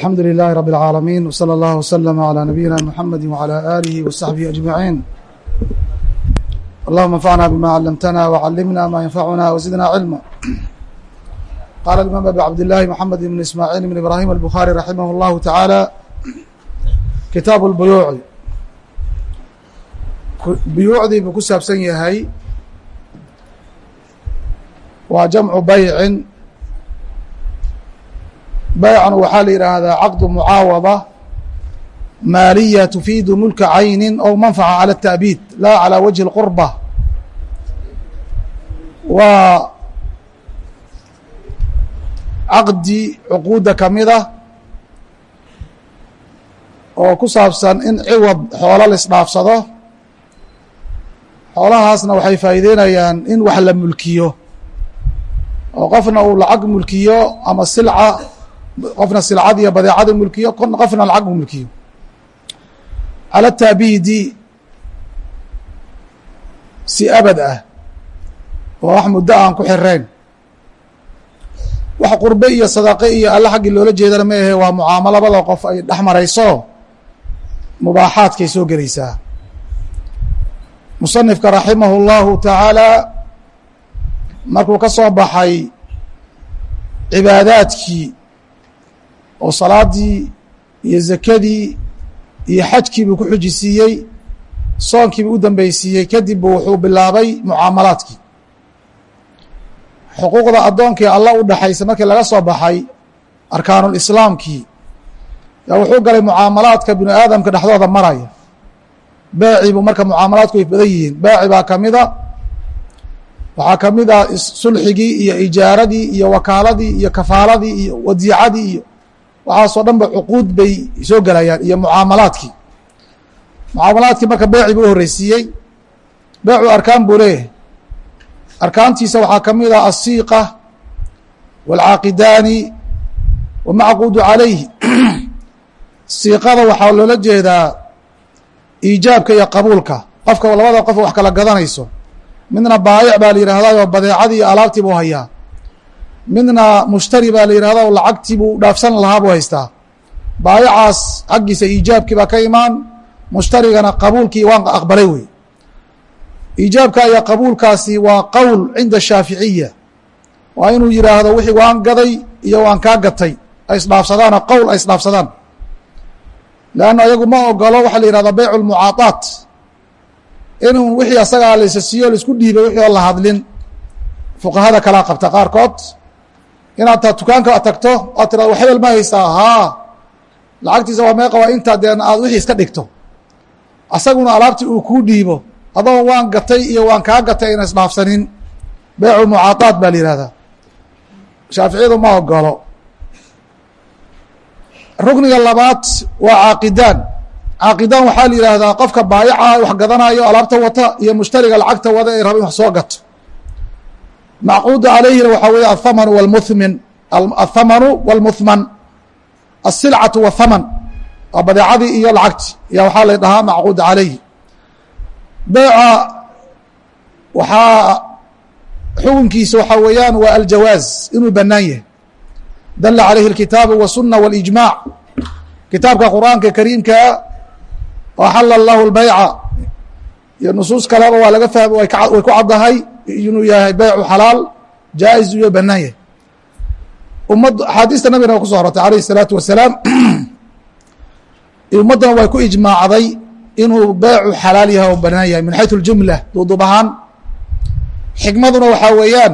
alxamdu lilaahi rabi اlcaalamiin wsala allah wslama calaa nabiyina muxamadi wcalaa aalihi wasaxbihi ajmaciin allahuma anfacna bima callamtana wcallimna ma yanfacuna wasidna cilma qaala imaam abi cabdillahi moxamed ibn ismaaciil ibn ibraahim albukhari raximah llahu tacaala kitaabu lbuyuuci buyuucdii buu ku saabsan yahay waa jamcu baycin baycan waxaa la yidhaahdaa caqdu mucaawada maaliya tufiidu mulka caynin ow manfaca calى التأbiid la calى wجه الqurba waa caqdi cuquudda kamida oo ku saabsan in ciwad xoolo la isdhaafsado xoolahaasna waxay faa'iideynayaan in wax la mulkiyo oo qofna uu lacag mulkiyo ama silca qofna silcad iyo badeecada mulkiyo qofna lacag u mulkiyo. Cala taabidi si abad ah oo wax muddo aan ku xirayn wax qurbe iyo sadaqe iyo alle xaggii loola jeedana ma ahe waa mucaamalo labada qof ay dhex marayso mubaaxaadkay soo gelaysaa musanifka raximah اllahu tacaala markuu ka soo baxay cibaadaadkii oo salaadii iyo zakadii iyo xajkiibuu ku xujisiiyey soonkiibuu u dambeysiiyey kadib bu wuxuu bilaabay mucaamalaadkii. Xuquuqda addoonkii alla u dhexaysa markii laga soo baxay arkaanulislaamkii yaa wuxuu galay mucaamalaadka bini aadamka dhexdooda maraya. Beecii buu marka mucaamalaadku ay badan yihiin. Beeci baa kamida waxaa ka mid a sulxigii iyo ijaaradii iyo wakaaladii iyo kafaaladii iyo wadiicadii iyo waxaasoo dhan ba cuquud bay soo gelayaan iyo mucaamalaadkii. Mucaamalaadkii marka beeci buu uhoreysiiyey beecu arkaan buu leeyahay. Arkaantiisa waxaa ka mid ah asiiqa wاlcaaqidaani wamacquudu calayhi. Siiqada waxaa loola jeedaa iijaabka iyo qabuulka. Qofka labada qof wax kala gadanayso midna baayic baa la yihahdaa oo badeecadii iyo alaabtii buu hayaa midna mushtari baa la yihahda o lacagtii buu dhaafsan lahaa buu haystaa. Baayacaas xaggiisa iijaabkii baa ka imaan mushtarigana qabuulkii waan aqbalay wey. Iijaabka iyo qabuulkaasi waa qowl cinda shaaficiya waa inuu yihaahdo wixii waan gaday iyo waan kaa gatay. Ay qowl ay isdhaafsadaan. Ayagu ma ogolo waxaa la yihahdaa beyc lmucaadaat inuu wixii asagaa laysa siiyo la isku dhiibay wixii oo la hadlin. Fuqahada kalaa qabta qaarkood inaad ta dukaanka tagto aad tirado hebel ma haystaa haa. Lacagtiisa waa meeqa waa intaa deen aad wixii iska dhigto. Asaguna alaabtii uu kuu dhiibo. Adoo waan gatay iyo waan kaa gatay ayna isdhaafsanin beycu mucaadaat baa la yihahdaa shaaficiyadu ma ogolo rukniga labaad waa caaqidaan. Caaqidaan waxaa la yihahdaa qofka baayaca wax gadanayo alaabta wata iyo mushtariga lacagta wada ee raba in wax soo gato macquudu calayhina waxaa weeye athamanu wlmuthmin athamanu wاlmuthman asilcatu wathaman waa badeecadii iyo lacagti ya waxaa la dhahaa macquud calayhi beeca waxaa xukunkiisa waxaa weeyaan waa aljawaaz inuu banaan yahay dala calayhi اlkitaabu wالsuna wاlijmac kitaabka qur'aanka kariimkaa axala اllahu اlbayca iyo nusuus kaleba waa laga fahma way ku caddahay inuu yahay beycu xalaal jaa-iz iyo banaan yahay ummad axaadiista nabigana wa kuso horotay alayh الsalaatu wasalaam ummaddana way ku ijmaacday inuu beycu xalaal yahay oo banaan yahay min xayثu اljumla duudub ahaan xikmaduna waxaa weeyaan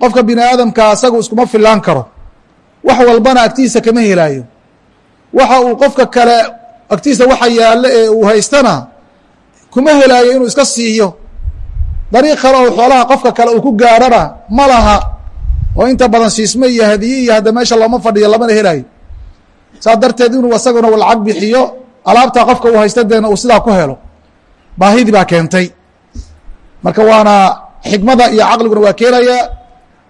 qofka bini aadamka asagu iskuma filaan karo wax walbana agtiisa kama helaayo waxa uu qofka kale agtiisa waxa yaalla ee uu haystana kuma helaayo inuu iska siiyo dariiq kale oo xoolaha qofka kale uu ku gaarhana ma laha oo inta badan siisme iyo hadiye iyo hadda meesha looma fadhiyo lamana helaayo saas darteed inuu asaguna lacag bixiyo alaabtaa qofka uu haysta deena uu sidaa ku helo baahidii baa keentay marka waana xikmada iyo caqliguna waa keenayaa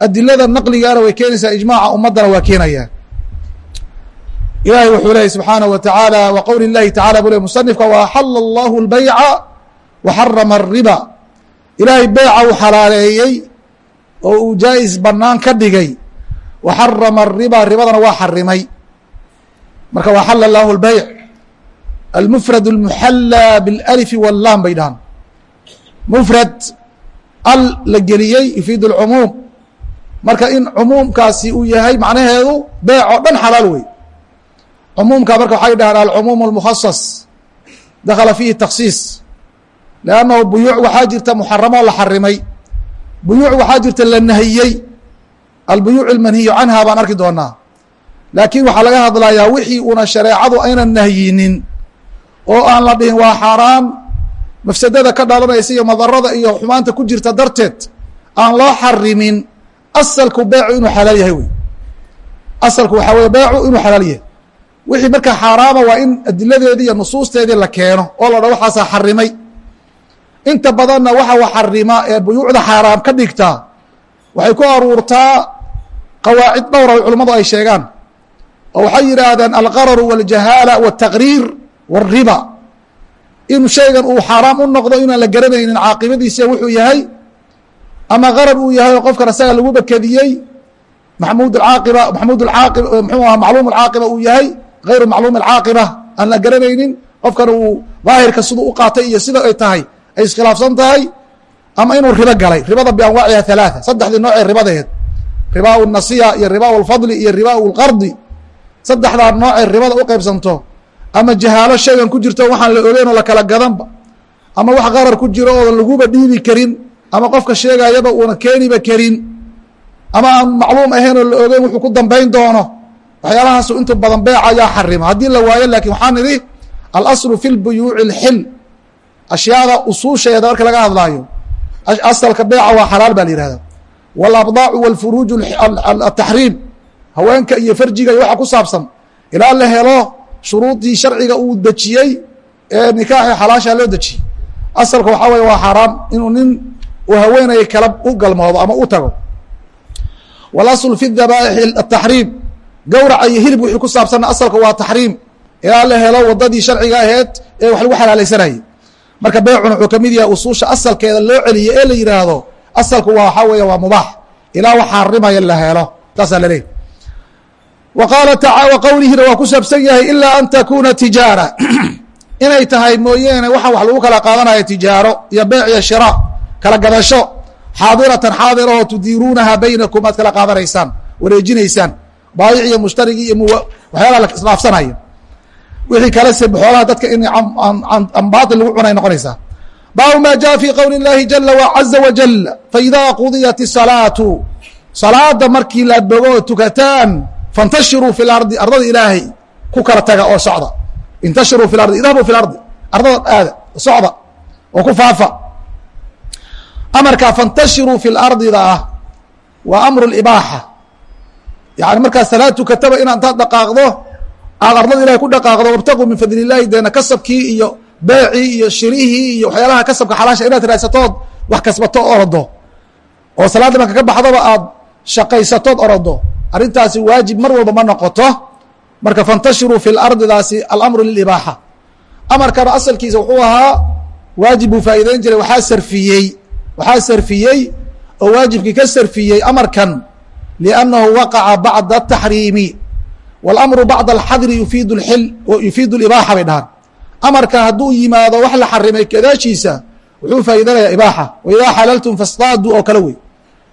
adilada naqligaana way keenaysaa ijmaaca ummaddana waa keenayaa ilahay wuxuu leeyay subxaanaه wa taعaalى wa qowli اllahi tacala buu le musanifka وaxala اllahu اlbayca waxarama الriba ilaahay beeca uu xalaaleeyey oo uu jaa'is bannaan ka dhigay. Wa xarama aribaa ribadana waa xarimay marka waxala lahu lbeyc almufrad almuxallaa bilalifi wallaam bay dhahan mufrad al la geliyey yufiidu alcumuum. Marka in cumuumkaasi uu yahay macnaheedu beec oo dhan xalaal wey cumuumka marka waxay dhahaan alcumuum almukhasas dakhala fiihi takhsiis lannahu buyuuc waxaa jirta muxaramo la xarimay buyuuc waxaa jirta la nahiyey albuyuuc اlmanhiyu canha baan arki doonaa laakiin waxaa laga hadlayaa wixii una shareecadu aynan nahyinin oo aan la dhihin waa xaaraan mafsadada ka dhalanaysa iyo madarada iyo xumaanta ku jirta darteed aan loo xarimin asalku beecu inuu xalaal yahay wey asalku waxaa weye beecu inuu xalaal yahay wixii markaa xaaraama waa in adiladeedii iyo nusuusteedii la keeno oo la dha waxaasaa xarimay inta badanna waxa wa xarima ee buyuucda xaaraam ka dhigtaa waxay ku aruurtaa qawaacid dhowra culimmadu ay sheegaan oo waxay yidhaahdeen alqararu wاljahaala wالtaqriir wالriba in shaygan uu xaaraam u noqdo inaan la garanaynin caaqibadiisa wuxuu yahay ama qarar uu yahay oo qofkan isaga lagu bakediyey maxmud aaqiba maxmud aaqib mxuu aha macluum alcaaqiba uu yahay غayru macluum alcaaqiba aan la garanaynin qofkan uu daahirka siduu u qaatay iyo sida ay tahay ay iskhilaafsan tahay ama inuu ribo galay. Ribada bianwaaciha halaaثa saddexdii noocee ribadeed. Ribaau nasiya iyo ribaau alfadli iyo ribaau lqardi saddexdaa noocee ribada u qaybsanto ama jahaalo shaygan ku jirto waxaan la ogeyn oo lakala gadanba ama wax qarar ku jiro oodan laguba dhiibi karin ama qofka sheegayaba uuna keeniba karin ama aan macluum ahayn oo la ogeyn wuxuu ku dambayn doono. Waxyaalahaasu intu badan beeca ayaa xarima haddii la waayo laakiin waxaa nidhi alaslu fi lbuyuuci اlxil ashyaada usuusheeda marka laga hadlaayo asalka beeca waa xalaal baa la yihahda walabdaacu walfuruuju ataxriim haweenka iyo farjiga iyo waxa ku saabsan ilaa la helo shuruudii sharciga uu dejiyey ee nikaaxii xalaasha loo dejiyey asalka waxaa weeye waa xaaraam inuu nin uu haweenaya kala u galmoodo ama u tago. Walasl fi dabaa'ixi ataxriim gowraca iyo hilib wixii ku saabsanna asalka waa taxriim ilaa la helo wadadii sharciga aheed ee wax lagu xalaalaysanayay marka beecuna wuxuu ka mid yahay usuusha asalkeeda loo celiye ee la yidhaahdo asalku waa waxaa weeye waa mubaax ilaa wax xaarimaya la helo. Taasaa la leeyahy wa qaala taca qowlihina waa ku saabsan yahay ilaa an takuna tijaara. Inay tahay mooyeene waxa wax lagu kala qaadanaya tijaaro iyo beec iyo shira kala gadasho. Xaadiratan xaadir oo tudiiruunaha baynakum aad kala qaadanaysaan wareejinaysaan. Baayic iyo mushtarigi iyo waxyaalaha la isdhaafsanaya wixii kale se xoolaha dadka in baatil lagu cunay noqonaysaa baabu ma jaءa fi qowli اllahi jala wacaza wajal faidaa qudiyat الsalaatu salaada markii la bogo oo tukataan fantashiruu fi lardi ardada ilaahay ku kala taga oo socda intashiruu fi lardi idhabuu fi lardi ardada aada socda oo ku faafa amarkaa fantashiruu fi lardida ah waa amru ibaaxa yani markaa salaad tukataba inaad intaad dhaqaaqdo aad ardada ilahay ku dhaqaaqdo wabtaquu min fadli deena kasabkii iyo beecii iyo shirihii iyo waxyaalaha kasabka xalaasha inaad raadsatood wax kasbato orodo oo salaadda marka ka baxdaba aad shaqaysatood orodo arrintaasi waajib mar walba ma noqoto. Marka fantashiruu fi lardidaasi alamru lilibaaxa. Amarkana asalkiisa wuxuu ahaa waajib buu faa'iideyn jiray waxaa sarfiyey waxaa sarfiyey oo waajibkii ka sarfiyey amarkan liannahu waqaca bacda ataxriimi wاlamru bacda alxadri yufiid xil yufiidu libaaxa bay dhahaan amarka hadduu yimaado wax la xarimay kadaashiisa wuxuu faa'iidanayaa ibaaxa waidaa xalaltum fastaaduu oo kale wey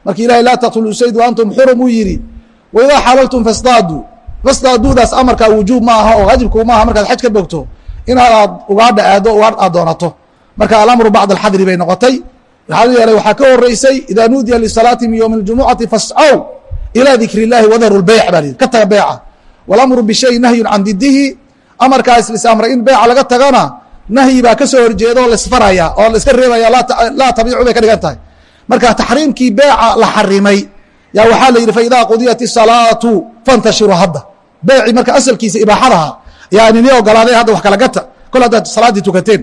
marki ilahay laa taqtuluu sayd wa antum xurum uu yidhi waidaa xalaltum fastaaduu fastaaduudaas amarkaa wujuub ma aha oo waajibku ma aha markaad xaj ka bogto inaad aad ugaadha aado ugaadh aad doonato marka alamru bacda alxadri bay noqotay waxaa yeelay waxaa ka horeysay idaa nuudiya lisalaati min ywmi اljumucati fascow ilaa dikri اllahi wadaru lbeyc baa lihi ka taga beeca walamru bishay nahyun can didihi amarkaas lis amray in beeca laga tagana nahyi baa kasoo horjeeda oo laisfaraya oo la iska reebaya laa tabiicu bay ka dhigan tahay marka taxriimkii beeca la xarimay yaa waxaa la yidhi faidaa qudiyat الsalaatu fantashiru hadda beeci marka asalkiisa ibaaxadaha yaa nini ogolaaday hadda wax kala gata kol haddaad salaaddii tukateen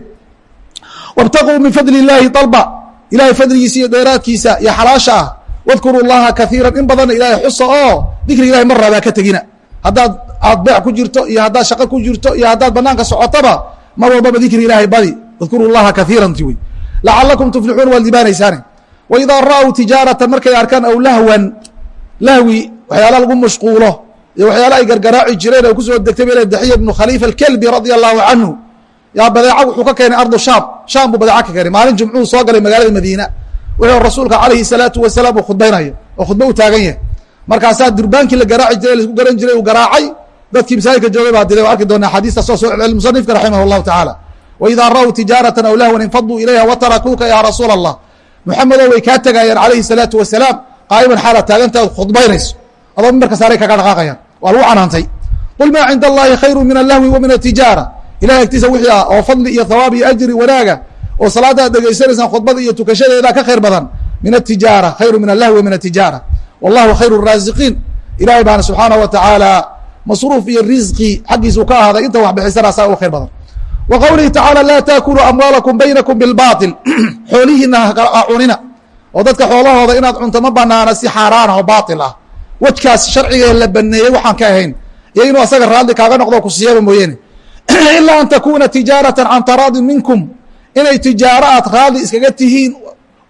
wاbtaquu min fadli اllahi dalba ilahay fadligiisa iyo dheeraadkiisa iyo xalaasha ah wadkuru llaha kaiira in badanna ilaahay xusa oo dikri ilahay mar rabaa ka tegina haddaad aad beec ku jirto iyo haddaad shaqo ku jirto iyo haddaad banaanka socotaba mar walbaba dikri ilaahay badi wadkuru llaha kaiiranti wey lacalakum tuflixuun waad libaanaysaane waidaa ra'w tijaaratan markay arkaan aw lahwan lahwi waxyaala lagu mashquulo iyo waxyaala ay gargaraaci jireen oo ku soo degtay bale daxiya ibnu khaliifa alkelbi radia allahu canhu yaa badeeca wuxuu ka keenay ardu shaam shaam buu badeeca ka keenay. Maalin jumcuu soo galay magaalada madiina. Wuxuu rasuulka calayhi salaatu wasalaam uu khudbaynayo oo khudbo u taagan yahay markaasaa durbaankii la garaaci jiray la isku garan jiray uu garaacay dadkii masaajidka joogay baa dilay. O arki doonaa xadiista soo soo celcel musanifka raximah allahu tacaala waidaa ra'w tijaaratan aw lahwan infaduu ilayha watarakuuka ya rasuula allah muxamedo way kaa tegayaan calayhi salaatu wasalaam qaa'iman xaala taagantaad khudbaynayso. Adoo mimbarka saaray kaga dhaqaaqayaan. Waa lagu canaantay qul maa cinda allahi khayru min allahwi wa min atijaara ilahay agtiisa wixii ah oo fadli iyo thawaab iyo ajri wanaaga oo salaadaad dhegaysanaysaan khudbada iyo tukashadeeda ka khayr badan. Min atijaara khayru min allahwi wa min atijaara wallahu khayru raasiqiin ilahay baana subxaanahu wa tacaala masruuf iyo risqi xaggiisuu ka ahaaday. Inta wax bixisana saa u khayr badan. Wa qowlihi tacaala laa taakuluu amwaalakum baynakum bilbaatil xoolihiina ha cunina. Oo dadka xoolahooda inaad cunto ma banaana si xaaraana oo baatil ah. Wejkaas sharciga la baneeyey waxaan ka ahayn. Iyo inuu asaga raalli kaaga noqdo kusiyaba mooyeene. Ilaa an takuna tijaaratan can taraadin minkum. Inay tijaaro aad raalli iskaga tihiin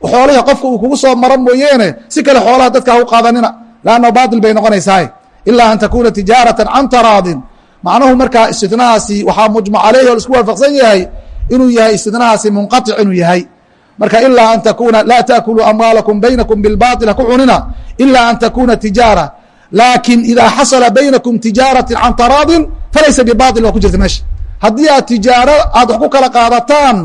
xoolihii qofka uu kugu soo maro mooyeene si kale xoolaha dadka hau qaadanina. Lanno baatil bay noqonaysaa ilaa an takuuna tijaaratan can taraadin. Macnuhu markaa istidnahaasi waxaa mujma caleyhi oo isku waafaqsan yahay inuu yahay istidnahaasi munqatic inuu yahay. Marka ilaa an takuuna laa taakulu amwaalakum baynakum bilbaail haku cunina. Ilaa an takuuna tijaara. Laakiin idaa xasala baynakum tijaaratan can taraadin falaysa bibaail waa ku jirta meesha. Haddii aad tijaaro aad wax ku kala qaadataan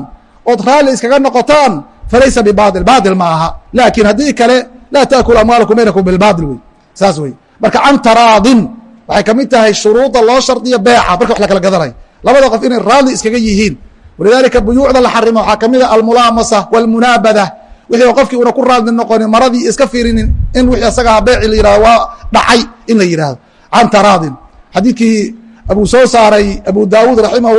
ood raalli iskaga noqotaan falaysa bibail bail ma laakiin haddii kale laa taakulu amwaalakum baynakum bilbail wey saas wey marka can taraadin waxay ka mid tahay shuruuda loo shardiyo beeca marka wax la kala labada qof inay raadli iskaga yihiin walidaalika buyuucda la xarimo waxaa kamida almulaamasa walmunaabada wixii qofkii una ku raadli noqonin maradii iska fiirinin in wixii asagaha beeci la yihahdo waa dhacay in la yidhaahdo can taraadin xadiidkii abuu soo saaray abu daawuud raximah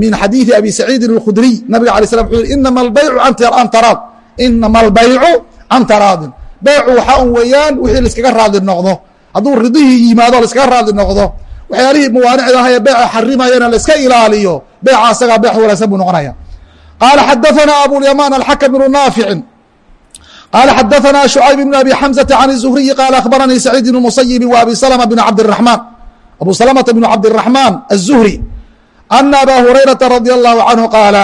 min xadiidi abi saciidin اlkhudriy nabiga alay slam wuxuu yihi inama albaycu an taraad inama albaycu can taraadin beycu waxaa un weeyaan wixii laiskaga raadli noqdo hadduu ridihii yimaado laiskaga raadli noqdo waxyaalihii mawaanicda aha ee beeca xarimayana laiska ilaaliyo beeca asagaa beex wanaagsan buu noqonaya qaala xadaثana abulyamaan alxakm bnu naaficin qaala xadaثana شhucayb bn abi xamزةa can الزhriyi qaala akhbaranii saciid bn musayibi w abi slma bn cabdالرaحmaan abu slmةa bn cabdالرaحmaan الزhri ana abaa hurayrata radia allahu canhu qaala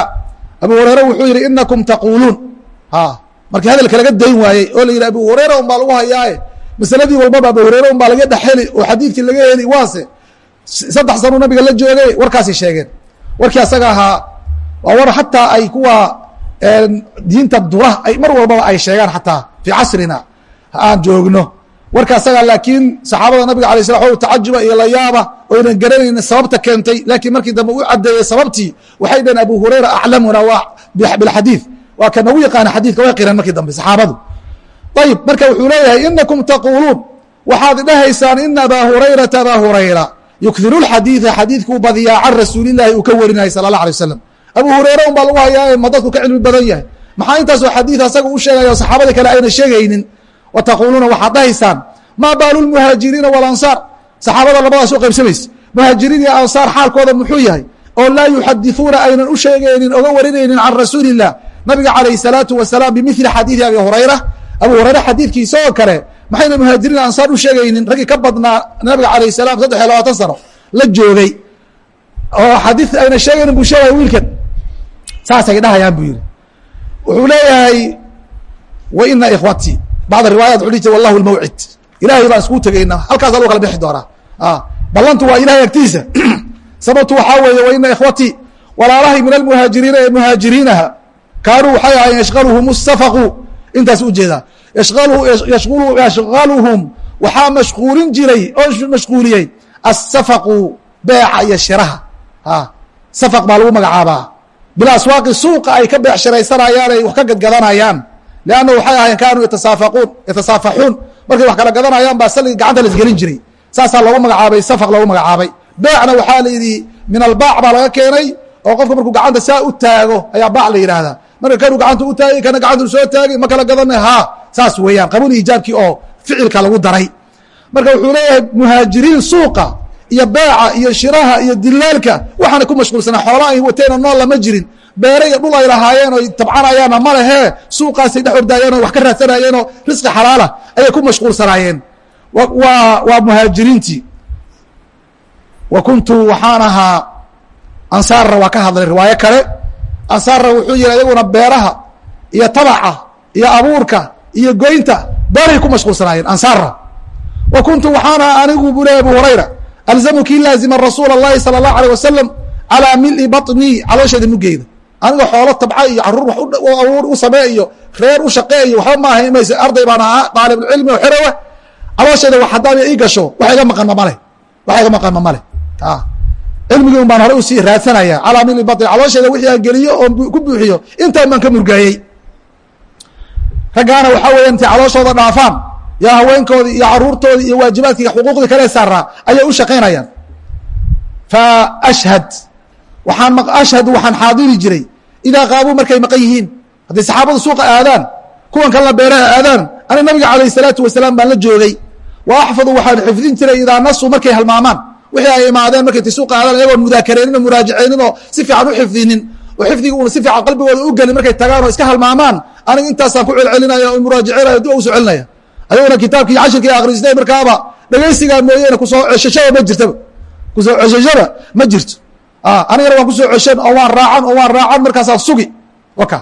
abu hureyre wuxuu yihi inakum taquuluun markii hadalka laga dayn waayey oo la yidhi abu hureyra un lagu hayaae masaladii walbaba abu hureyre un laga dhexheli oo xadiidkii laga heli waase saddex sanuu nabiga la joogay warkaasay sheegeen warkii asaga ahaa waa war xataa ay kuwa diinta dura ay mar walbaba ay sheegaan xataa fii casrina aan joogno warka asaga laakiin saxaabada nabiga alay slam o tacajuba iyo layaaba oynan garanaynin sababta keentay laakiin markii dambe u cadeeyey sababtii waxay dhaheen abu hurayra aclamuna bilxadiid waa ka nagu yaqaana xadiidka way qireen markii dambe saxaabadu. Ayib marka wuxuu leeyahay inakum taquuluun. Waxaad dhahaysaan ina abaa hurayrata abaa hurayra. Yukhiru lxadiida xadiidkuu badiyaa can rasuulillahi uu ka warinayay sala allah alay wasalam abu hurayre un baa lagu hayaaye ma dadku ka cilmi badan yahay. Maxaa intaasoo xadiid asaga u sheegaya saxaabadii kale ayna sheegaynin wa taquuluuna waxaad dhahaysaan maa baalu lmuhaajiriina walansaar saxaabada labadaas u qaybsamaysa muhaajiriin iyo ansaar xaalkooda muxuu yahay oo laa yuxadiثuuna aynan u sheegaynin oga warinaynin can rasuuli الlah nabiga calayh الsalaatu wasalaam bimili xadiidi abi hurayra abu hurayre xadiidkiisa oo kale maxayna muhaajiriin ansaar u sheegaynin raggii ka badnaa nabiga alayh الsalam saddex iyo labaatan sano la joogay oo xadiid ayna sheegaynin buu sheegaya wiilkan saasay dhahayaan buu yihi wuxuu leeyahay wa ina ikhwatii bacd riwaayat jir wallahu lmawcid ilahay baan iskuu tegaynaa halkaasa lagu kala bixi doonaa ballantu waa ilahay agtiisa sababtu waxaa weeye wa ina ikhwatii walaalahay min almuhaajiriina ee muhaajiriinaha kaanuu waxay ahayen yashqaluhum الsafaqu intaas u jeedaa yashqaluhum waxaa mashquulin jiray oo mashquuliyey asafaqu beeca iyo shiraha safaq baa lagu magacaabaa bilaswaaqi suuqa ay ka beecshiraysanayaan ay wax ka gadgadanayaan leanna waxay ahayen kaanuu yatasaafaquun yatasaafaxuun markay wax kala gadanayaan baa sali gacanta la isgelin jiray saasaa loogu magacaabay safaq loogu magacaabay beecna waxaa la yidhi min albaac baa laga keenay oo qofka markuu gacanta saa u taago ayaa baac la yidhaahdaa marka kanuu gacanta u taagay kana gacantu soo taagay ma kala gadana ha saas weeyaan qabul iijaabkii oo ficilka lagu daray marka wuxuu leeyahay muhaajiriin suuqa iyo beeca iyo shiraha iyo dilaalka waxaana ku mashquulsanaa xoola ay wateena nool lama jirin beere iyo dhul ay lahaayeen oy tabcanayaanna ma lehee suuqaasay dhex ordaayeen oo wax ka raadsanayeen oo risqi xalaala ayay ku mashquulsanaayeen waa waa muhaajiriintii wa kuntu waxaan ahaa ansaarra waa ka hadlay riwaayo kale ansaarra wuxuu yihi iyaguna beeraha iyo tabaca iyo abuurka iyo goynta beerahay ku mashquulsanaayeen ansaarra wa kuntu waxaan ahaa anigu buu ley abu hurayra alzamu kii laazima rasuula اllahi salى الlahu alيه wasalam calىa mili baطnii caloosheeda muggeeda aniga xoolo tabca iyo carruur u samee iyo reer u shaqee iyo waxba maaha imayse arday baan ahaa daalibulcilmi oo xerowa caloosheeda wax haddaaba ii gasho wax iga maqan ma male. Wax iga maqan ma male. Cilmigii un baan hore u sii raadsanaya calaa mili baطni caloosheeda wixii aan geliyo oo ku buuxiyo intaan baan ka murgaayey. Raggaana waxaa weya intay calooshooda dhaafaan yo haweenkoodii iyo caruurtoodii iyo waajibaadkii xuquuqdii kale saaraa ayay u shaqaynayaan. Fa ashhad waaan ashhadu waxaan xaadiri jiray idaa qaabuu markay maqan yihiin hadday saxaabadu suuqa aadaan kuwan kalena beeraha aadaan ani nabiga calayh salaatu wasalaam baan la joogay wa axfadu waxaan xifdin jiray idaa nasuu markay halmaamaan wixii ay imaadeen markay suuqa aadaan iyagoon mudaakareenin oo muraajaceynin oo si fiican u xifdinin oo xifdiga una si fiican qalbigooda u gelin markay tagaan oo iska halmaamaan aniga intaasaan ku celcelinaya oo muraajacinaya dib uso celinaya ayaguna kitaabkii cashirkii akrisnay markaaba dhegaysigaa mooyeene ku soo ceshashaba ma jirtaba ku soo ceshashaba ma jirto anigana waan ku soo ceshan oo waan raacan oo waan raacan markaasaa sugi. Waka.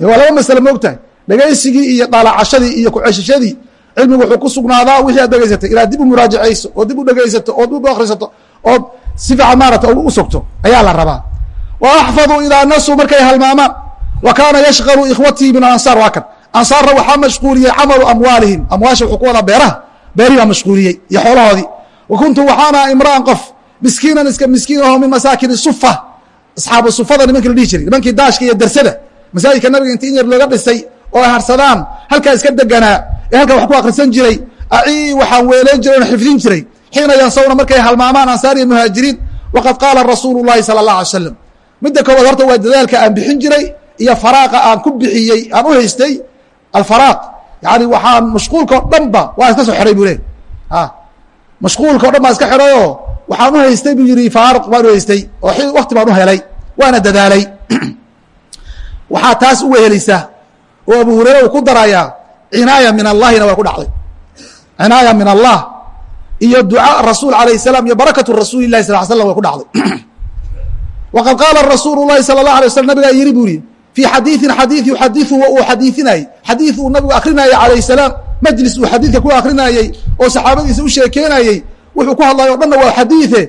Waa laba masale moogtahay dhegaysigii iyo daalacashadii iyo kuceshashadii cilmigu wuxuu ku sugnaadaa wixii aad dhegaysatay inaad dib u muraajacayso oo dib u dhegaysato oo dib u akrisato ood si fiican maarata u sogto ayaa la rabaa. Wa axfadu idaa nasuu markay halmaamaan. Wa kaana yashqalu ikhwatii min alansaar waa kan. Ansaarna waxaa mashquuliyey camalu amwaalihim. Amwaasha wuxuu ku wadaa beeraha. Beerihi baa mashquuliyey iyo xoolahoodii. Wa kuntu waxaana imra'an qof miskiinan iska miskiin aho min masaakin sufa. Asxaabu sufada nimankii la dhihi jiray nimankii daashka iyo darsada. Masaajidka nabiga inti in yar looga dhisay oo ay harsadaan halkaa iska deganaa ee halkaa wax ku akrisan jiray. Acii waxaan weelayn jiray oon xifdin jiray. Xiina yansawna markay halmaamaan ansaar iyo muhaajiriin waqad qaala rasuulu llahi sala allah alay slam midda koowaad horta waa dadaalka aan bixin jiray iyo faraaqa aan ku bixiyey aan u haystay alfaraaq. Yani waxaan mashquulka o dhan ba waa iska soo xidhay buu le mashquulka o dhan baa iska xidhayoo waxaan u haystay buu yihi faruq baan u haystay oo wakti baan u helay waana dadaalay. Waxaa taas u wehelisaa oo abu hureyre uu ku darayaa cinaaya min allahina waa ku dhacday. Cinaaya min allah iyo ducaa rasuul alayh salaam iyo barakatu rasuuli lahi sal slam way ku dhacday. Waqad qaala rasuul lahi sal la alay slam nabigaa yiri buu yihi fii xadiiin xadii yuxadiu uu xadiiinayey xadii uu nabigu akrinayey alayh salaam majlis uu xadiidka ku akrinayey oo saxaabadiisa u sheekeenayey wuxuu ku hadlayo o dhanna waa xadiiثe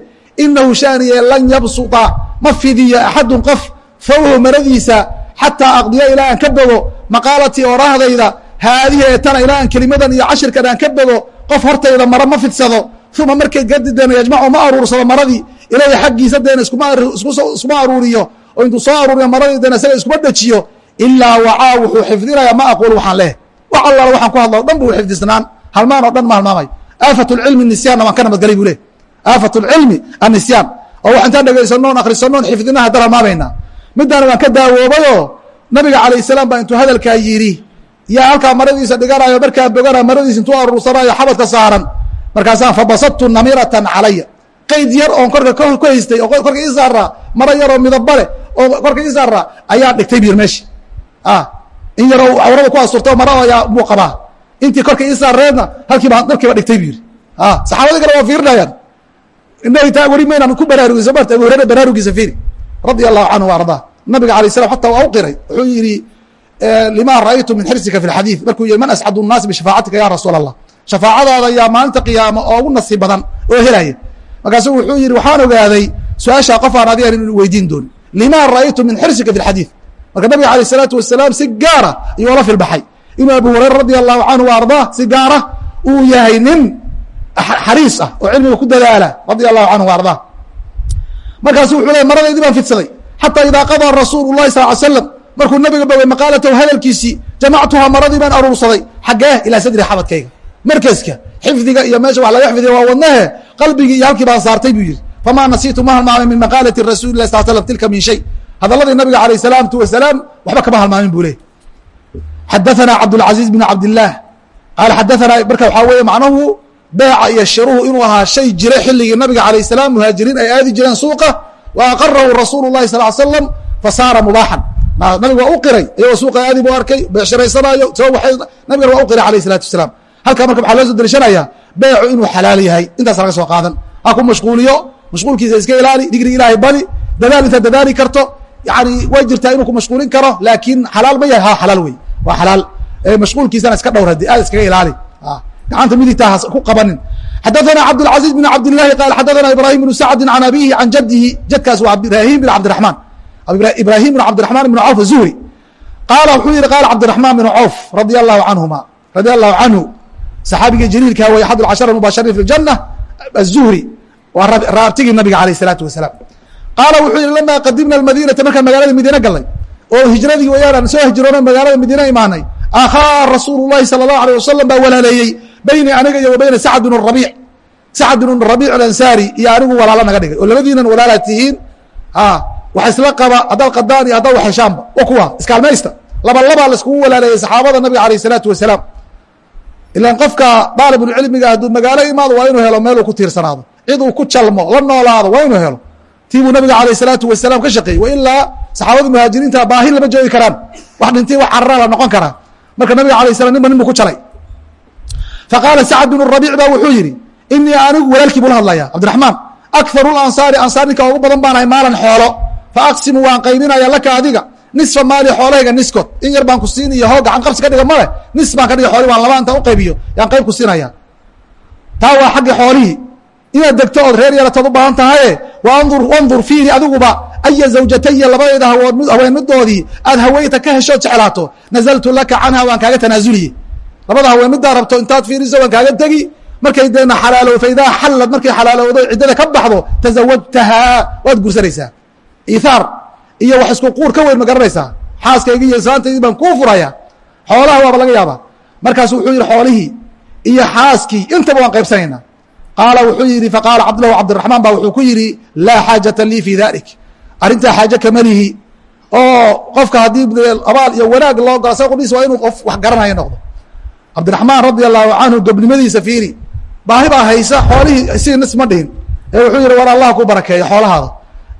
inahu shaaniye lan yabsuطa ma fidiyo axadun qof fawhu maradiisa xataa aqdiya ilaa aan ka bogo maqaalatii orahdayda haadihi ee ilaa aan kelimadan iyo cashirkan aan ka bogo qof hortayda maro ma fidsado uma markay gadideena yajmacu ma aruursado maradii ilaya xaggiisa deena iskuma aruuriyo oo intuu soo aruuriyo maradii deena isaga iskuma dejiyo ilaa wacaa wuxuu xifdinaya ma aquul waxaan leh. Wax allaala waxaan ku hadla o dhan buu xifdisnaan halmaan oo dhan ma halmaamay aafat lcilmi nisyaanna waan ka nabadgelay buu leh aafat lcilmi annisyaan. oo wax intaan dhegaysanno on akhrisanno on xifdina halmaamaynaa middaana waan ka daawoobayoo nabiga calayh salaam baa intuu hadalkaa yidhi yaa halkaa maradiisa dhiganayo markaa bogana maradiisa intuu aruursanayo xabadka saaran. Markaasaan fabasadtu namiratan calaya. Qayd yar oon korka ku haystay oo korka ii saaraa maro yaroo midabale oo korka ii saaraa ayaa dhigtay bu yiri meesha in yaroo awrada ku asturto maro ayaa buu qabaa intii korkii isaareedna halkiiba dabkiiba dhigtay bu yidhi. Ah, saxaabadii kale waa fiirinayaan innagitaa weli maynaan ku baraarugisa marta abu hureyra baraarugiisa fiiri. Radia allahu canhu ardaa nabiga alay slam xataa waa u qiray. Wuxuu yidhi eh, lima ra'aytu min xirsika fi lxadiid markuu yidhi man ascadu nnaasi bishafaacatika ya rasuul allah shafaacadaada yaa maalinta qiyaama oo ugu nasiib badan oo helaya markaasuu wuxuu yidhi waxaan ogaaday su'aashaa qofaan adigan inu weydiin doonin. Lima ra'aytu min xirsika fi lxadiid marka nabiga alayh isalaatu wasalaam si gaara ayuu ola filbaxay inuu abu hureyre radia allahu canhu ardaa si gaara uu yahay nin xariis ah oo cilmiga ku dadaala radia allahu canhu ardaa markaasu wuxuu ley maradaydii baan fidsaday xataa idaa qadaa rasuulu lahi sal ly slam markuu nabiga bogay maqaalatahu hadalkiisii jamactuhaa maradii baan aruursaday xaggee ilaa sadri xabadkayga. Markaska xifdiga iyo meesha wax laga xifdiya waa wadnahe qalbigii iyo halkii baan saartay buu yihi famaa nasiitu ma halmaamay min maqaalati rasuuli lah sal slam tilka min shay. Hadaladii nabiga alayh salaatu wasalaam waxba kama halmaamin buu ley xadaثana cabdاlcaزiiz bn cabdillaah qaala xadaثana marka waxaa weeye macnuhu beeca iyo shiruhu inuu ahaa shay jira xilligii nabiga alayh salaam muhaajiriin ay aadi jireen suuqa wa aqarahu rasuulu lahi sal slam fasaara mubaaxan nabiga waa u qiray iyagoo suuqa aadi bu arkay beecshiraysanaayo nabigana waa u qiray alayh الsalatu wasalaam halkaa marka waxaa loo soo deliishanaya beecu inuu xalaal yahay intaas laga soo qaadan ha ku mashquuliyo mashquulkiisa iska ilaali digri ilaahay badi dadaal intaad dadaali karto yani way jirtaa inuu ku mashquulin karo laakiin xalaal ma yahay ha xalaal wey waa xalaal mashquulkiisana iska dhowr hadi aad iskaga ilaali gacanta midigtaa has ku qabanin xadaثna cabdالcaزيز بن cabdالlahi qal xadaثna ibrahim بن sacdi can abihi can jadihi jadkaas waa ibrahim بn cabdiرaحman ibrahim بn cabdiرaحman بn cawf الzuhri qaala wuxuu yihi qaala cabdiرaحman بn cawf radi الlahu canهuma radi الlahu canhu saxaabigii jaliilka way axad اcashara mubashariin fi الjanة الzuhri waa raabtigii nabiga alayه الsalaatu wasalaam qaala wuxuu yihi lama qadimna اmadinata markaan magaalada madiine galnay oo hijradii wayaan soo hijroono magaalada madiine imaanay akhaa rasuul الlahi salى الlahu alيه wasalam baa walaaleeyey bayni aniga iyo wa bayna sacd bn rabiic sacd bn rabiic alansaari iyo anigu walaalo naga dhigay oo labadiinan walaalaad tihiin wax isla qaba haddaad qadaan iyo haddaad waxheshaanba wa kuwa iskaalmaysta laba labaa laiskugu walaaleeyey saxaabada nabiga alayh الsalaatu wasalaam ilan qofka daalibulcilmiga hadduu magaalo imaado waa inuu helo meel uu ku tiirsanaado cid uu ku jalmo la noolaado waa inuu helo tii buu nabiga alayh الsalaatu wasalaam ka shaqeeyey. Wa ilaa saxaabada muhaajiriinta baahi lama joogi karaan. Wax dhintay wax carara la noqon karaa marka nabiga alay slam ninba nin bu ku jalay faqaala sacd bn rabiic ba wuxuu yidhi inii anigu walaalkii buu la hadlaya cabdiraxmaan. Akaru lansaari ansaar ninka ugu badan baanahay maalan xoolo. Faaqsimu waan qaybinaya laka adiga. Nisfa maali xoolahayga niskood in yar baan ku siiniyo hoo gacan qabsi ka dhiga male nis baan ka dhiga xooli waan laba intaan uqaybiyo yaan qayb ku siinaya taa waa xagga xoolihii inaad degto ood reer yaratood u baahan tahaye wandur fiini adiguba aya zawjataya labadeeda haweenmidoodii aad haweyta ka heshood jeclaato nazaltu laka canha waan kaaga tanaazuliye labada haween middaa rabto intaad fiiriso waan kaaga tegi. Markay deena xalaalow fa idaa xallad markay xalaalowdo ciddada ka baxdo tazawajtahaa waad guursanaysaa. Iihaar iyo wax isku quur ka weyn ma garanaysaa. Xaaskaygi iyo islaantaydii baan kuu furaya xoolaha waaba laga yaabaa. Markaasu wuxuu yihi xoolihii iyo xaaskii intaba waan qaybsanaynaa qaala wuxuu yihi faqaala cabdullah cabdiraxmaan ba wuxuu ku yidhi laa xaajata lii fi dalik. Arrintaa xaaje kamalihi oo qofka haddii abaal iyo wanaag loo galo sa qudhiis waa inuu qof wax garanaya noqdo. Cabdiraxmaan radi allahu canhu gobnimadiisa fiiri baahi baa haysa xoolihii isii nis ma dhihin. Ee wuxuu yihi war allah ku barakeeyo xoolahaada.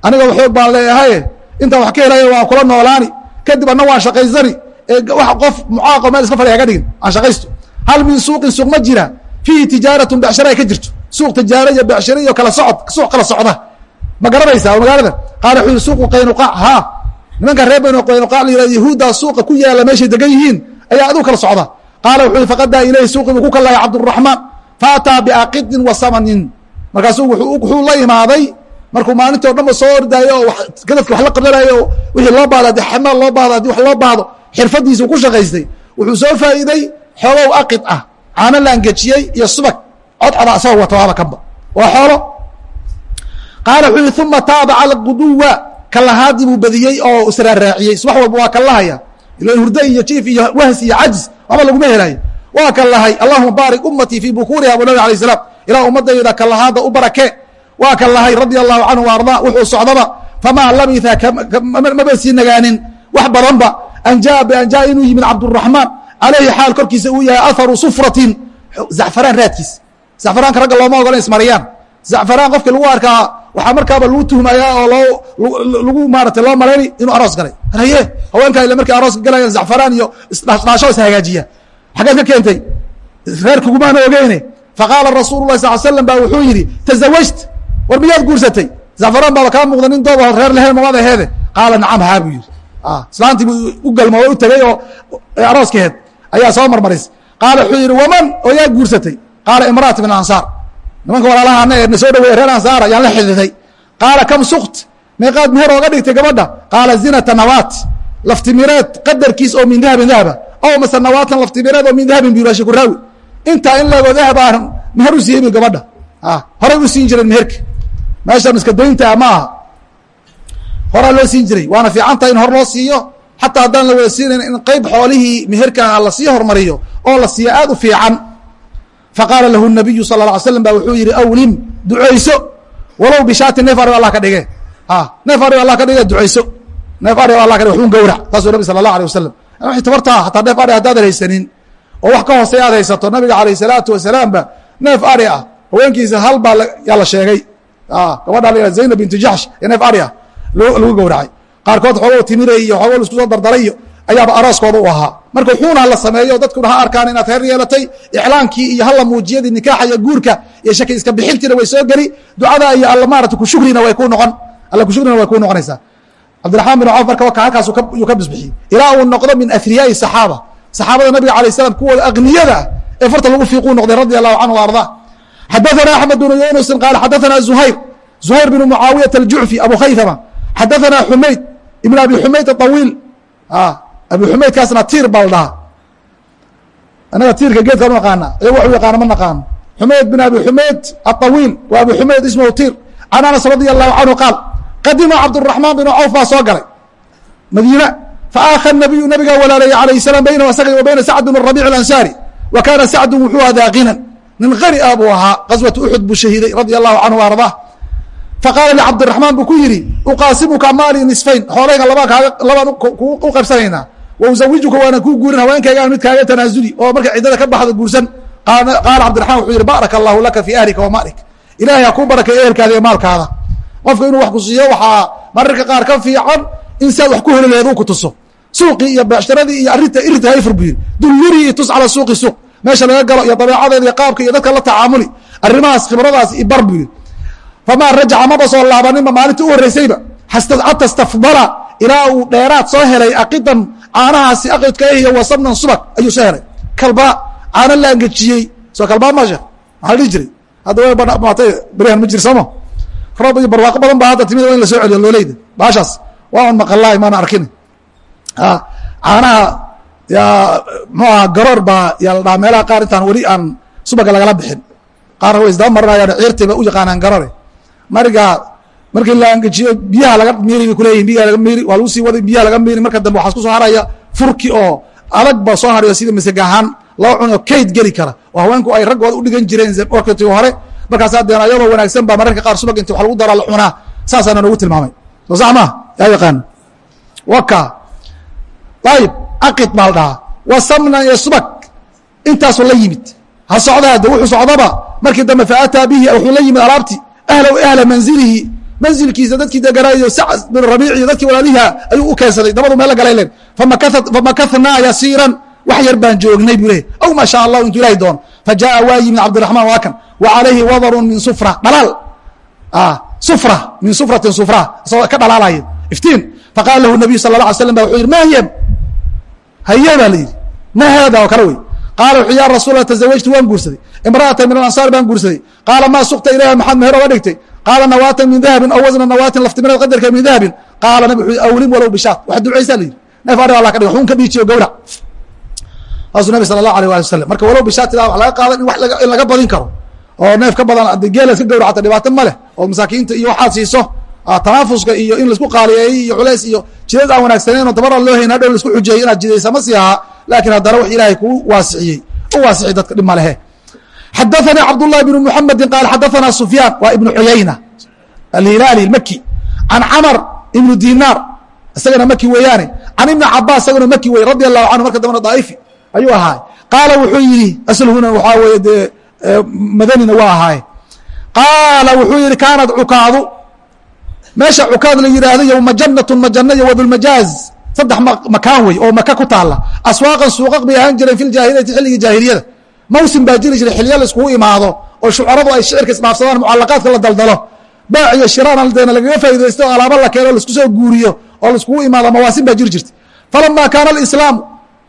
Aniga xoog baan leeyahaye intaan wax ka helaya waan kula noolaani. Kadib anna waan shaqaysani. Ee wax qof mucaaqo meel iska fadhiya haga dhigin aan shaqaysto. Hal min suuqin suuq ma jira fiihi tijaaratun becshara ay ka jirto suuq tijaara iyo becshara iyo kala socod suuq kala socda. Ma garanaysaa magaalada qaala wuxuu yihi suuqu qaynuqaac haa nimanka reer banu qaynuqaac la yihahdo yahuuddaa suuqa ku yaalla meeshay degan yihiin ayaa aduu kala socda. Qaala wuxuu yihi faqadaa ilayhi suuqii buu ku kalaya cabduraxmaan faataa biaqidin wa samanin. Markaasuu wuxuu la imaaday. Markuu maalintoo dhanba soo ordaayo oo gadadka wax la qabanayo oo wixii loo baahdo haddii xamaal loo baahdo haddii wax loo baahdo xirfadiisu ku shaqaystay. Wuxuu soo faa'iiday xoogow aqid ah caano laangejiyey iyo subag codcoda asagoo wata waaba kanba waa xoolo. Qaala wuxuu yihi uma taabaca alquduwa. Kalahaadii buu badiyey oo israaraaciyey subax walba waa kalahaya ila hurda iyo jiif iyo wahs iyo cajis waxba laguma helayo. Waa kalahay allahuma baarik ummatii fii bukuriha bu nabig alay salaam. Ilah ummadayda kalahaada u barakee waa kalahay radia allahu canhu wa arda wuxuu socdaba famaa labitha maba sii nagaanin. Wax badanba an jaa ban jaa inuu yimid cabduraxmaan alayhi xaal korkiisa uu yahay aharu sufratin. Zacfaraan raadkiis zacfaraanka ragga looma ogola ismariyaan zacfaraan qofkii lagu arkaa waxaa markaaba lagu tuhmayaa oo loo lagu maarata loo malayni inuu aroos galay. Haye haweenka ile markay arooska galayaan zacfaraan iyo isdhaasho is hagaajiya. Xaggeed ka keentay. Reer kugumaana ogeyne faqaala rasuulu lahi sal slam ba wuxuu yidhi tazawajt. War miyaad guursatay? Zacfaraan baaba kaa muuqda nin dooba reer leheen mamad aheede? Qaala nacam haa buu yidhi. Islaantii buu u galmo u tegey oo arooskeed ayaa soo marmaris. Qaala wuxuu yidhi waman? Oo yaa guursatay qaala imraat min ansaar nimanka walaalahana ee na soo dhaweeye reer ansaar ayaan la xididay qaala kam sukt meeqaad meher ooga dhigtay gabadha qaala zinata nawaat laftimireed qadarkiis oo min dahabin dahaba ow mase nawaatan laftimireed oo min dahabin biurashi kuraawi intaa in lago dahab aan meher u siiyey bu gabadha horay u siin jireen meherka meeshan iska dayntaa ma aha horaa loo siin jiray waana fiicantaha in hor loo siiyo xataa haddaan la wada siinayn in qeyb xoolihii meherka la sii hormariyo oo la siiyo aad u fiican faqaala lahu nabiyu la alay slam ba wuxuu yihi awlim ducayso. Walow bishaati neef ari allah ka dhige neef ari allah ka dhige ducayso. Neef ari allah ka dhige waxun gawrac taasuu nabi sala allah alay wasalam. Tabartaa hataa neef ari haddaadan haysanin oo wax ka hooseya aad haysato nabiga alayh salaatu wasalaamba neef ari ah haweenkiisa hal baa yaa la sheegay. Gabadha la zaynab bintu jaxsh ee neef ari ah lagu gawracay qaarkood xoogo timira iyo xoogo la isku soo dardaray iyo ayaaba arooskooda u ahaa marka xuunha la sameeyo dadkuna ha arkaan inaad reer yeelatay iclaankii iyo halla muujiyadii nikaaxa iyo guurka iyo shaki iska bixintiina way soo geli ducada iyo all maarata kushugrina way kuu noqon alla kushugrina way kuu noqonaysaa. Cabdiraxmaan bin cawf marka halkaas yuu ka bisbixiyey ilaa uu noqdo min afriyaai saxaaba. Saxaabada nabiga alay slam kuwooda aqniyada ah ee farta lagu fiiquu noqday radi allahu canhu arda. Xadaana axmed binu yunusin qaal xadaana zuhayr. Zuhayr binu mucaawiyata aljucfi abu khayama xadaana xumayd ibn abi xumayd awiil ah abi xumaydkaasna tiir baa annaga tiirka geedka naqaana iyagu waxu yaqaano ma naqaano xumayd bin abi xumayd aطawiil wa abi xumayd ismahu tiir. Can anas radia allahu canhu qaal qadima cabduraxmaan binu cawf baa soo galay madiine faakha nabiyu nabigaa walaaleeye alayh salaam baynahu isaga wa bayna sacdin rabiic alansaari wa kaana sacdun wuxuu adaa kinan nin qani ah buu ahaa qaswata uxud buu shahiiday radia allahu canhu ardaa faqaala licabdiraxmaan buu ku yidhi uqaasimuka maali nisfayn. Xoolahayga labaa kaaga labaan u qaybsanaynaa wa uzawijuka waana kuu guurin haweenkaygaan mid kaaga tanaasuli oo marka ciddada ka baxda guursan qaala cabdiraxmaan wuxuu yidhi baaraka allahu laka fii ahlika wa maalik ilahay ha kuu barakeeyo ehelkaada iyo maalkaada. Qofka inuu wax ku siiyo waxaa mararka qaar ka fiican in siaad wax ku heli laheed uu ku tuso. Suuqii iyo becsharadii iyo arinta irinta hayfur buu yidhi. Dullurii itus cala suuqi suuq. Meesha laga galo iyo dabeecadeeda iyo qaabka iyo dadka la tacaamuli. Arrimahaas khibradaas i bar buu yidhi. Famaa rajaca maba soo laabaninba maalintii u horreysayba. Xata stafdala ilaa uu dheeraad soo helay aqidan caanahaasi aqidka iyo wasabnan subag ayuu soo helay. Kalbaa caano la angejiyey. Soo kalbaa ma sheekh? Maxaa la dhihi jiray? Hadda way maatay berihan ma jir sooma. Roob iyo barwaaqo badan baa hadda timid in la soo celiyo looleyda baashaas waa un maqalaay maana arkin. Caanaha yaa mxuu aha garoor baa yaa la dhaha meelaha qaar intaan weli aan subaga lagala bixin. Qaarna way isdaba marinayaan ciirtay ba u yaqaanaan garore mariga markii la angejiyo biyaha laga miiri bay kuleeyihin biyaha laga miiri waa lagu sii waday biyaha laga miiri. Marka dambe waxaa isku soo haraya furki oo adag ba soo harayo sida maseg ahaan. Laba cun oo kayd geli kara. Oo haweenku ay raggooda u dhigan jireen wakati hore. Markaas haddeen ayadoo wanaagsan baa mararka qaar subag inti wax lagu daraa la cunaa. Saasaana noogu tilmaamay. Soo sax ma yaa yaqaan. Waka. Ayib. Aqid baa la dhahaa wa samnan iyo subag. Intaasoo la yimid. Ha socda hadde wuxuu socdaba markii dambe faataa bihi wuxuu la yimid alaabtii ahla ahla manzilihi manzilkiisa dadkii deganaayo sacd bin rabiic iyo dadkii walaaliha ayuu u keensaday. Dabadu meel la galay leen famakathnaa yasiiran. Wax yar baan joognay buu lehy aw maa sha allahu intuu ilahay doono fajaءa waa yimid cabdiraxmaan waa kan wa calayhi wadarun min sufra. Dhalaal sufra. Min sufratin sufra. Isagoo ka dhalaalaya iftiin. Faqala lahu nabiyu sala la alay slam ba wuxuu yidhi ma hiya? Haye baa la yidhi. Ma haada? oo kale wey. Qaala wuxuu ya rasuul allah tazawajtu waan guursaday. Imra'atan min alansaar baan guursaday. Qaala maa sukta ilayha maxaad meher oga dhigtay qaala nawaatan min dahabin aw wasna nawaatin laftiminad qadarka min dahabin qaala nabi wuxuu awlim walow bishaat wax ducaysaa la yidhi neef adhig allah ka dhig waxun ka dhiijiyo gawrac saasuu nabi sala allahu alayh wali wasalam marka walow bishaat ilah wax laga qaadan in wax in laga badin karo oo neef ka badan ade geela iska gawracata dhibaato ma leh oo masaakiinta iyo waxaad siiso tanaafuska iyo in la isku qaaliyeeyey iyo culays iyo jidad aan wanaagsaneyn oo tabaran loo hayn hadhow la isku xujeeyey inaad jidaysa ma sii ahaa laakiin haddana wax ilaahay kuu waasiciyey u waasiciy dadka dhib ma lehe xadaثnي cabdاللahi بن محamedi qaal xadaثna سufyaan waa iبن xuyayna alhilaali maki can camr iبnu dinaar isagana maki weeyaane can iبni cabaas isagana maki wey radi الlahu canhu marka dambena daa'ifi ayuu ahaay qaala wuxuu yihi aslhuna waxaa weeye dee madanina waa ahaaye qaala wuxuu yihi kaanad cukaadu meesha cukaad la yidhaahdo yowma janat majana iyo wadulmajaaz saddex makaan wey oo maka ku taala aswaaqan suuqaq bay ahaan jireen fi ljaahiliyati xilligii jaahiliyada mawsim baa jiri jiray xilya la iskugu imaado oo shucaradu ay shicirka isdhaafsadaan mucalaqaadka la daldalo baac iyo shiraan deena lagaga faa'idaysto o alaaba la keeno la isku soo guuriyo oo laiskugu imaado mawaasim baa jiri jirta falama kaana alislaamu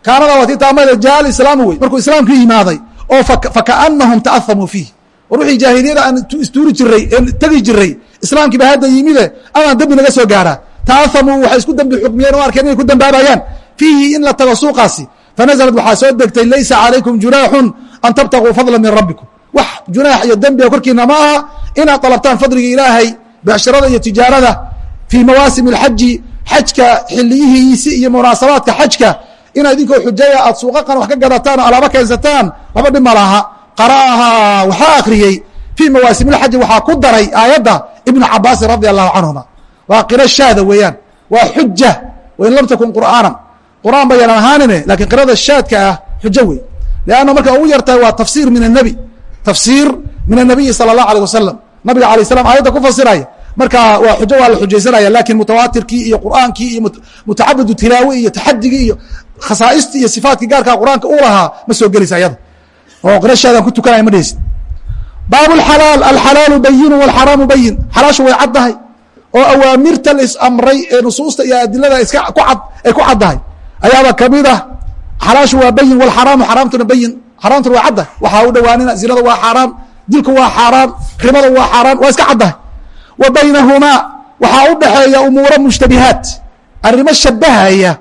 kaanada waa jaa alislaamu wey markuu islaamku yimaaday oo fakaanahum ta'ahamuu fiih war jaahiliyada aan istuuri jiray tegi jiray islaamkiiba hadda yimide amaan dembi naga soo gaaraa ta'ahamuu waxay isku dembi xukmiyeen oo arkeen inay ku dembaabayaan fiihi in la tago suuqaasi. Fanazlad waxaa soo degtay laysa calaykum junaaxun an tabtaguu fadla min rabbikum wax junaax iyo dembiga korkiina ma aha inaad dalabtaan fadliga ilaahay becshirada iyo tijaarada fii mawaasim اlxaji xajka xiliyihiisi iyo munaasabaadka xajka inaad idinkoo xujeeya aad suuqaqan wax ka gadataan oo alaaba keensataan waxba dhib ma laha qara'ahaa waxaa akriyey fii mawaasim اlxaji waxaa ku daray aayadda ibnu cabaasin radi allahu canhuma waa qiro shaada weeyaan waa xuja wain lam takun qur'aanan qur'aan bayaan ahaanine lakiin qirada shaadka ah xujo wey lanna marka ugu yartahay waa tafsir min anabi tafsiir min anabiyi sala allah aleyh wasalam nabiga alay slam aayadda ku fasiraya marka waa xujo waa la xujaysanaya laakiin mutawaatirkii iyo qur'aankii iyo mutacabadu tilaawi iyo taxadigii iyo khasaaistii iyo sifaatkii gaarkaa qur'aanka u lahaa ma soo gelaysa ayada oo qrashaadan ku tukanaya ma dheheysid baab alxalaal alxalaalu bayinu walxaraamu bayin xalaashu way caddahay oo awaamirta la is amray ee nusuusta iyo adilada iska ku cad ay ku caddahay ayaaba ka mid ah xalaashu waa bayin wاlxaraamu xaraamtuna bayin xaraamtuna waa caddahay waxaa u dhawaanina zinada waa xaaraan dilku waa xaaraan ribada waa xaaraan waa iska caddahay wa baynahumaa waxaa u dhaxeeya umuuro mushtabihaat. Arrimo shabahaya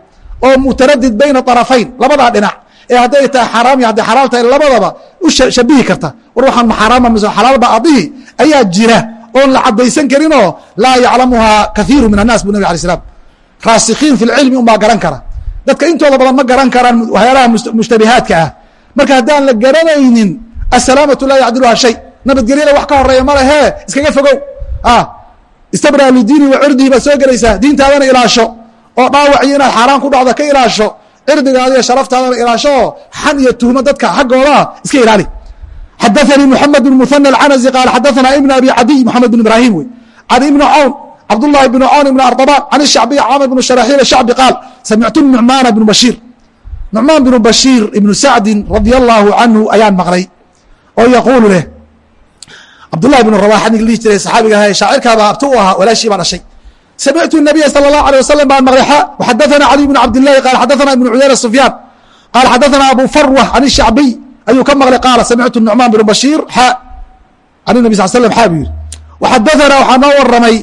oo mutaradid bayna طarafayn labadaa dhinac. Ee hadday tahay xaraam iyo hadday xalaal tahay labadaba u shabihi karta. War waxaan maxaaraama mise xalaalba adihi ayaa jira oon la cadaysan karinoo laa yaclamuhaa kaiiru min annas bu nabig alay slam raasikiin fi lcilmi unbaa garan kara dadka intooda badan ma garan karaan waxyaalaha mushtabihaadka ah. Marka haddaan la garanaynin asalaamatu laa yacdiluha shay. Nabadgelyana wax ka horreeya ma lehee iskaga fogow. Istabraa lidiini wa cirdihi baad soo gelaysaa. Diintaadana ilaasho. Oo dhaawac iyo inaad xaaraan ku dhacdo ka ilaasho. Cirdigaadiyo sharaftaadana ilaasho. Xan iyo tuhmo dadka xaggooda iska ilaali. Xadaanii muxamed bn muhana alcanazi qaal xadaanaa ibn abi cadiy maxamed bn ibraahim wey can ibni cawn cabdالlahi بn cawn ibn arطban can الshacbiy camr بn sharaxil shacbi qaal samictu nucmaana بn bashiir nucmaan بn bashiir ibn sacdi radي الlahu canhu ayaan maqlay oo yaquulu leh cabdالlahi بn rawax nig lihi jiray saxaabiga aha shaacirkaaba abti u ahaa walaashii baa dhashay samictu الnabiya salى الlahu alيه waslm baan maqlay xadaثna cali بn cabdالlahi qaal xadaثna ibn cuyayna sufyaan qaal xadaثna abu farwة can الshacbiy ayuu ka maqlay qaala samictu nucmaan bn bashiir xa an nabi sal slm xa buu yihi waxadaثana waxaa noo waramay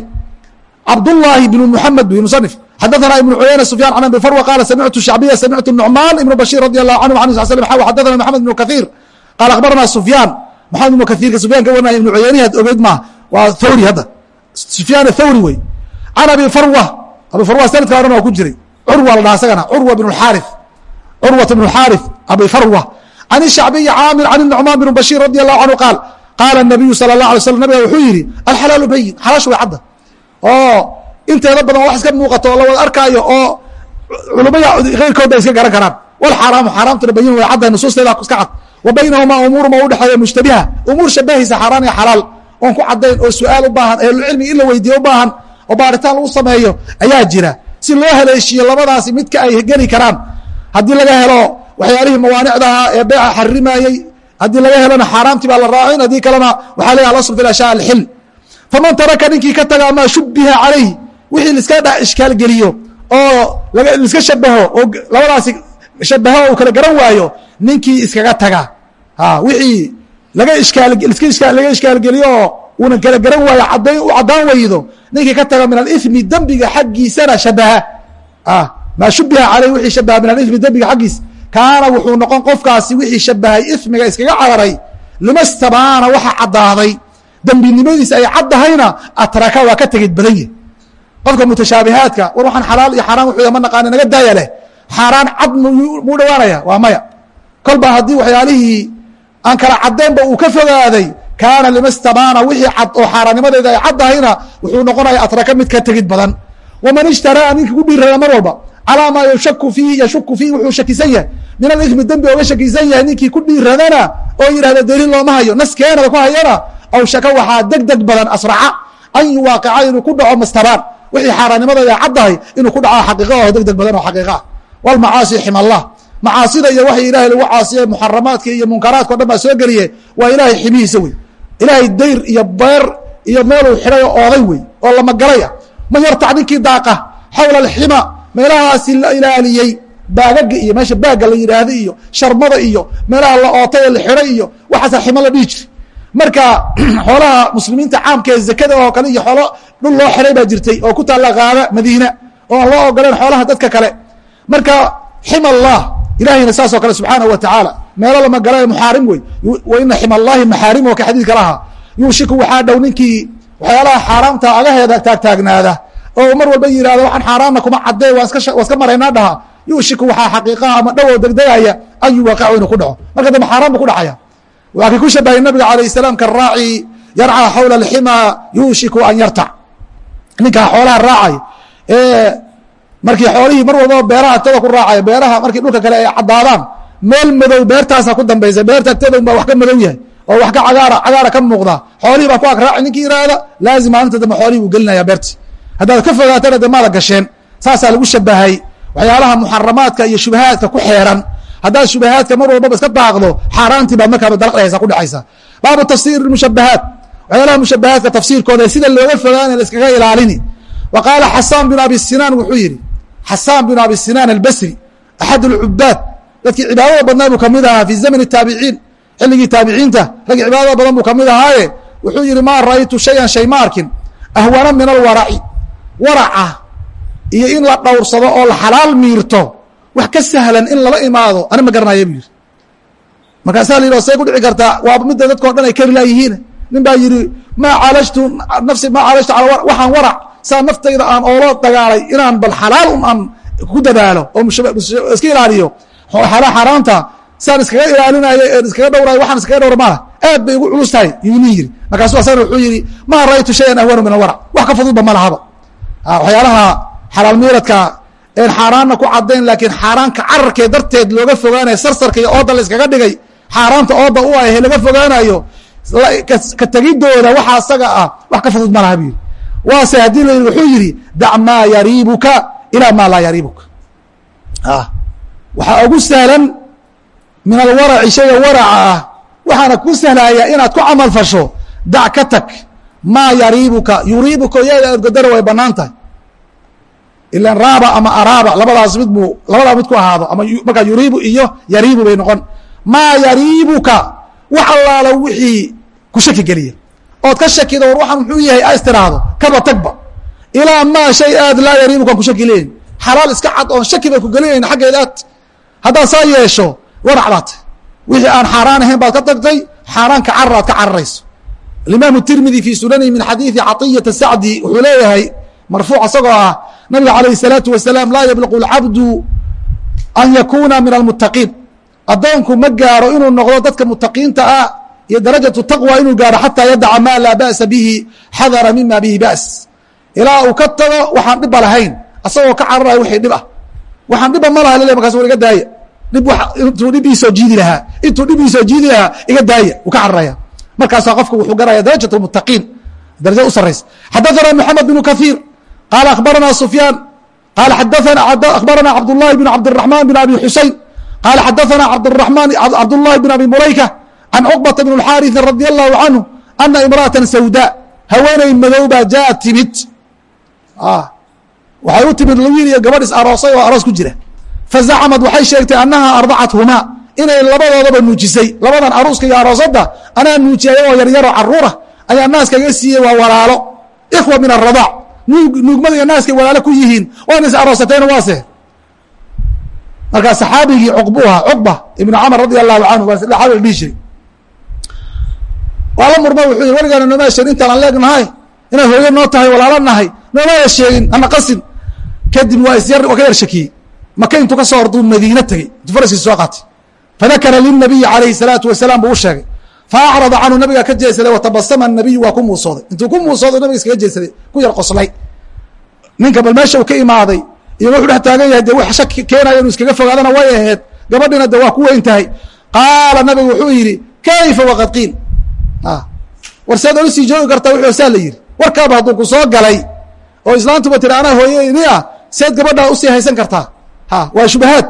cabdullaahi bn muxamed bu musanif xadaثana ibn cuyayna sufyan can abi farwa qaala samictu shacbiya samictu nucmaan ibn bashiir radi allahu canhu an sal slm xa xadaثana maxamed ibn kahiir qaala akhbarana sufyaan maxamed ibn kahiirka sufyan ka warinaya ibn cuyaynihi ad ogeyd maaha waa thawri hadda sufyaan thawri wey can abi farwa abi farwa sanadka oran waa ku jiray curwa la dhaha isagana curwa bn xaarif curwat bn xaarif abi farwa can shacbiyi caamir can nucmaan bn bashiir radi allahu canhu qaal qaala nabiyu sala اlah alay slam nabiga wuxuu yidhi alxalaalu bayin xalaashu way cadda oo inteeda badan wax iska muuqato oo la wada arkaayo oo culumaya keyrkood bay iska garan karaan. Walxaaraamu xaaraamtuna bayin way caddahay nusuusteeda iska cad. Wa baynahumaa umuuruma udhexeeya mushtabiha umuur shabahaysa xaaraan iyo xalaal. Oon ku caddayn oo su'aal u baahan ahlulcilmi in la weydiiye u baahan oo baaritaan lagu sameeyo ayaa jira. Si loo haleeshiyo labadaasi midka ay geli karaan haddii laga helo waxyaalihii mawaanicdaha ee beeca xarimayey haddii laga helona xaaraamtii baa la raacin haddii kalena waxaa leeyahy alasl fi ashyaa alxil faman taraka ninkii ka taga maa shubiha calayh wixii liska dhex ishkaalgeliyo oo liska shabaho oo labadaasi shabaho uu kala garan waayo ninkii iskaga taga. Wixii laga ishkaalgeliyo oo uuna kala garan waayo u caddaan weydo ninkii ka taga min alimi dembiga xaggiisana shabaha. Maa shubiha caleyh wixii shabaha min alimi dembiga xaggiisa kaana wuxuu noqon qofkaasi wixii shabahay ismiga iskaga cararay lima stabaana waxa caddaaday dembinimadiisa ay caddahayna atraka waa ka tegid badan yihi qofka mutashaabihaadka war waxaan xalaal iyo xaaraan wuxuu ma naqaana naga daaya leh. Xaaraan cad muu dhawaanaya waa maya. Kolba haddii waxyaalihii aan kala caddaynba uu ka fogaaday kaana lima wixii cad oo xaaraannimadeeda ay caddahayna wuxuu noqonaya atraka mid ka tegid badan. Waman ishtaraa ninkii ku dhiirada mar walba. Calaa maa yushaku fiihi yashuku fiihi wuxuu shakisan yahay. Min alimi dembi oga shakisan yahay ninkii ku dhiiradana oo yidhahda daliil looma hayo naskeenada ku hayana aw shaka waxaa deg deg badan asraca. An yuwaaqica inuu ku dhaco mastabaan wixii xaaraannimadeeda caddahay inuu ku dhaco xaqiiqa oo deg deg badan oo xaqiiqa walmacaasi ximallah. Macaasida iyo waxay ilaahay lagu caasiye muxaramaadka iyo munkaraadka o dhan baa soo geliye waa ilaahay ximihiisa wey ilaahay dayr iyo beer iyo meeluu xidhay oo ooday wey oo lamagalay ah man yartac ninkii daaqa xawla alxima meelahaasi la ilaaliyey baagaga iyo meesha baagga la yidhaahda iyo sharmada iyo meelaha la ootay ee la xidhay iyo waxaasa ximo la dhihi jiri marka xoolaha muslimiinta caamka ee zakada oo kale iyo xoolo dhul loo xidhay baa jirtay oo ku taalla qaaba madiina oo aan loo ogoleen xoolaha dadka kale. Marka xima allah ilahayna saasoo kale subxaanahu wa tacaala meelo lama gala muxaarim wey wa ina xima allahi maxaarim oo ka xadiidka laha yuushiku waxaa dhow ninkii waxyaalaha xaaraamta agaheeda taagtaagnaada oo mar walba yihahdo waxaan xaaraamna kuma cadee waa iska maraynaa dhaha. Yuushiku waxaa xaqiiqaha ama dhow oo degdegaya an yuwaaqicu inuu ku dhaco. Marka dambe xaaraan bu ku dhacaya waa kii ku shabahay nabiga alayh salaam karaaci yarcaa xawla alxima yuushiku an yartac ninkaa xoolaha raacay ee markii xoolihii mar walbaba beeraha agtada ku raacaya beeraha markii dhulka kale ay caddaadaan meel madow beertaasa ku dambaysa beerta agtada un baa wax ka madow yahay oo wax ka cagaara cagaara ka muuqda. Xoolihii baa ku ag raaci ninkii yihahda laazim maalinta dambe xoolihii buu gelinaya beerti? Haddaad ka fogaatana de maada gasheen saasaa lagu shabahay waxyaalaha muxaramaadka iyo shubahaadka ku xeeran haddaad shubahaadka mar walbaba iska daaqdo xaaraantii baad markaaba dalqdhaysa ku dhacaysa. Baabu tafsiir mushabahaat waxyaalaha mushabahaadka tafsiirkooda sida looga fogaana laiskaga ilaalini. Wa qaala xasaan bin abi sinaan wuxuu yidhi xasaan bin abi sinaan albasri axad alcubaad dadkii cibaadada badnaa buu ka mid ahaa fi zamani taabiciin. Xilligii taabiciinta raggi cibaadada badan buu ka mid ahaaye. Wuxuu yidhi maa ra'aytu shayan shay ma arkin. Ahwana min alwaraci waraca iyo in la dhowrsado oo la xalaal miirto wax ka sahlan in lala imaado ani ma garanaya buu yidhi. Markaasaa la yidhi say ku dhici kartaa waa midda dadkao dhan ay kari laayihiin nin baa yidhi maa caalajtu nafsi maa caalajtu ala waxaan warac. Saa naftayda aan oola dagaalay inaan bal xalaal un aan ku dadaalo oo iska ilaaliyo. Xaaraanta saan iskaga ilaalinayo en iskaga dhowrayo waxaan iskaga dhowra maaha aad bay igu culus tahay. Yuu nin yidhi. Markaasu asagana wuxuu yidhi maa ra'aytu shayan ahwanu min alwarac wax ka fududba ma lahaba waxyaalaha xalaal miiradka een xaaraanna ku cadayn laakiin xaaraanka cararkee darteed looga fogaanayo sarsarka iyo ooda la dhigay xaaraanta ooda u ah laga fogaanayo ka tegidooda waxa asaga ah wax ka fudud ma laha waase haddii la wuxuu yidhi dac maa yariibuka ilaa maa laa yariibuka waxaa ugu sahlan min alwaraci shayga waraca ah waxaana ku sahlaya inaad ku camal fasho dac ka tag maa yariibuka yuriibuka iyada adgodara way bannaan tahay ilan raaba ama araaba labadaas mid buu labadaa mid ku ahaado ama markaa yuriibu iyo yariibu bay noqon. Maa yariibuka wax allaala wixii ku shaki geliya. Ood ka shakido war waxaan muxuu yahay a istiraahdo kaba tagba. Ilaa maa shay aad laa yariibukaan ku shaki leeyin xalaal iska cad oon shaki bay ku gelinayn xaggeeda aad. Haddaad saa yeesho warac baad tay wixii aan xaaraan ahayn baad ka tagtay xaaraanka carar aad ka cararayso alimaam tirmidi fii sunanihi min xadiidi caطiyata sacdi wuxuu leeyahay marfuuc isagoo ah nabiga alayh الsalaatu wasalaam laa yabliqu اlcabdu an yakuna min almutaqiin addoonku ma gaaro inuu noqdo dadka mutaqiinta ah iyo darajatu taqwa inuu gaaro xataa yadaca ma laa ba'sa bihi xadara mima bihi ba's ilaa uu ka tago waxaan dhiba lahayn asagoo ka cararaya wixii dhib ah waxaan dhiba ma laha lele markas war iga daaya dhib intuu dhib iisoo jiidi lahaa intuu dhib iisoo jiidi lahaa iga daaya uu ka cararaya markaasaa qofku wuxuu garaya darajat mutaqiin daraja u saraysa xadaثana mxamed bn kaثiir qaala akhbarana sufyaan qaala xadaana akhbarana cabdullahi bn cabdiraxmaan bn abi xusayn qaala xadaana abdiramaan cabdullahi bn abi murayka can cuqbata bn اlxaariثi radi allahu canhu ana imra'atan sawdaa haweenay madoobaa jaaa timid waxay u timid wiil iyo gabadh is aroosay oo aroos ku jira fazacamad waxay sheegtay annahaa ardacathuma inay labadoodaba nuujisay labadan aruuska iyo aroosadda anaa nuujiyay oo yaryaro caruura ayaa naaskaga siiyey waa walaalo ikhwa min aradac nuugmada iyo naaskay walaalo ku yihiin waana is aroosatayna waase. Markaa saxaabigii cuqbu ahaa cuqba ibnu camar radi allahu canhu waa saxaabi la waa la murma wuxuu yihi weligaana nooma sheegin intaan aan leegnahay inay hooyo noo tahay walaalo nahay noomaya sheegin hana qasin kadib waa isyar waa ka yar shakiyey. Maka intuu ka soo orduu madiine tegey intuu faraskiisa soo qaatay. Fadakara linabiyi alayhi الsalaatu wasalaam buu u sheegay faacrada canhu nabiga ka jeesaday watabasama nabiyu waa ku muusooday intuu ku muusooday nabiga iskaga jeesaday ku yar qoslay ninka bal meesha uu ka imaaday iyo wuxuu dhex taagan yahay de wax shaki keenayo inuu iskaga fogaadana way aheed gabadhina de waa ku weyn tahay qaala nabigu wuxuu yidhi kayfa waqad qiil war saad ola joogi kartaa wuxuu saa la yidhi warkaaba hadduu ku galay oo islaantuba tiri anaa hooyeyni ah seed gabadhaa u sii haysan kartaa ha waa shubahaad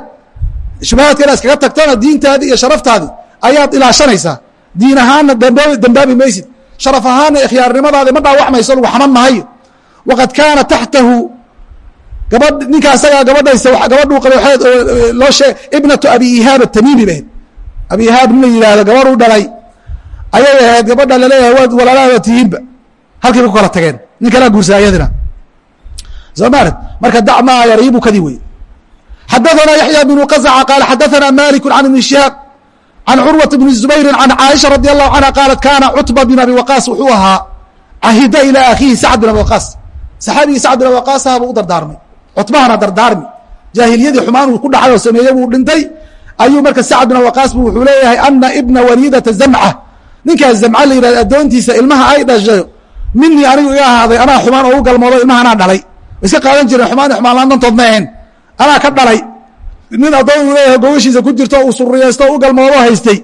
shubahaadka inaad iskaga tagtana diintaadii iyo sharaftaadii ayaad ilaashanaysaa diin ahaanna dambaabi dambaabi maysid sharaf ahaanna ikhyaarnimadaadi ma dhaawacmayso lagu xaman mahayo waqad kaana taxtahu gabadh ninka asagaa gabadhaysa gabadhuu qaba waxaad loo sheeg ibnatu abi ihaab atamiimi bahayd abi ihaab nin la yidhaahdo gabadhuu dhalay ayay ahayd gabadha laleeyahay waad walaalaada tihiinba halkii bay ku kala tageen nin kalaa guursa ayadina soo maarad marka dac maa yariibu kadii wey xadaثna yaحyى بن qزca qال xadaثna malik عan iبn شihaab can curwata bni zubayri can caaisha radi allahu canha qaalat kaana cutba bin abi waqaas wuxuu ahaa cahida ilaa akhiihi sacd bin abi waqaas saxaabigii sacd bin abi waqaas ahaa buu u dardaarmay cutbahana dardaarmi jaahiliyadii xumaan uu ku dhacay oo sameeye buu dhintay ayuu marka sacd bin abi waqaas bu wuxuu leeyahay ana ibna waliidata zamca ninkaa zamca la yidhahda addoontiisa ilmaha ay dhashayo minii anigu iga ahaaday anaa xumaan oo u galmoodo ilmaha anaa dhalay way iska qaadan jireen xumaan i xumaan la'aan dantood ma ahayn anaa ka dhalay nin addoon uu leeyahay gogashiisa ku jirto uu suriyaysto u galmoodo haystay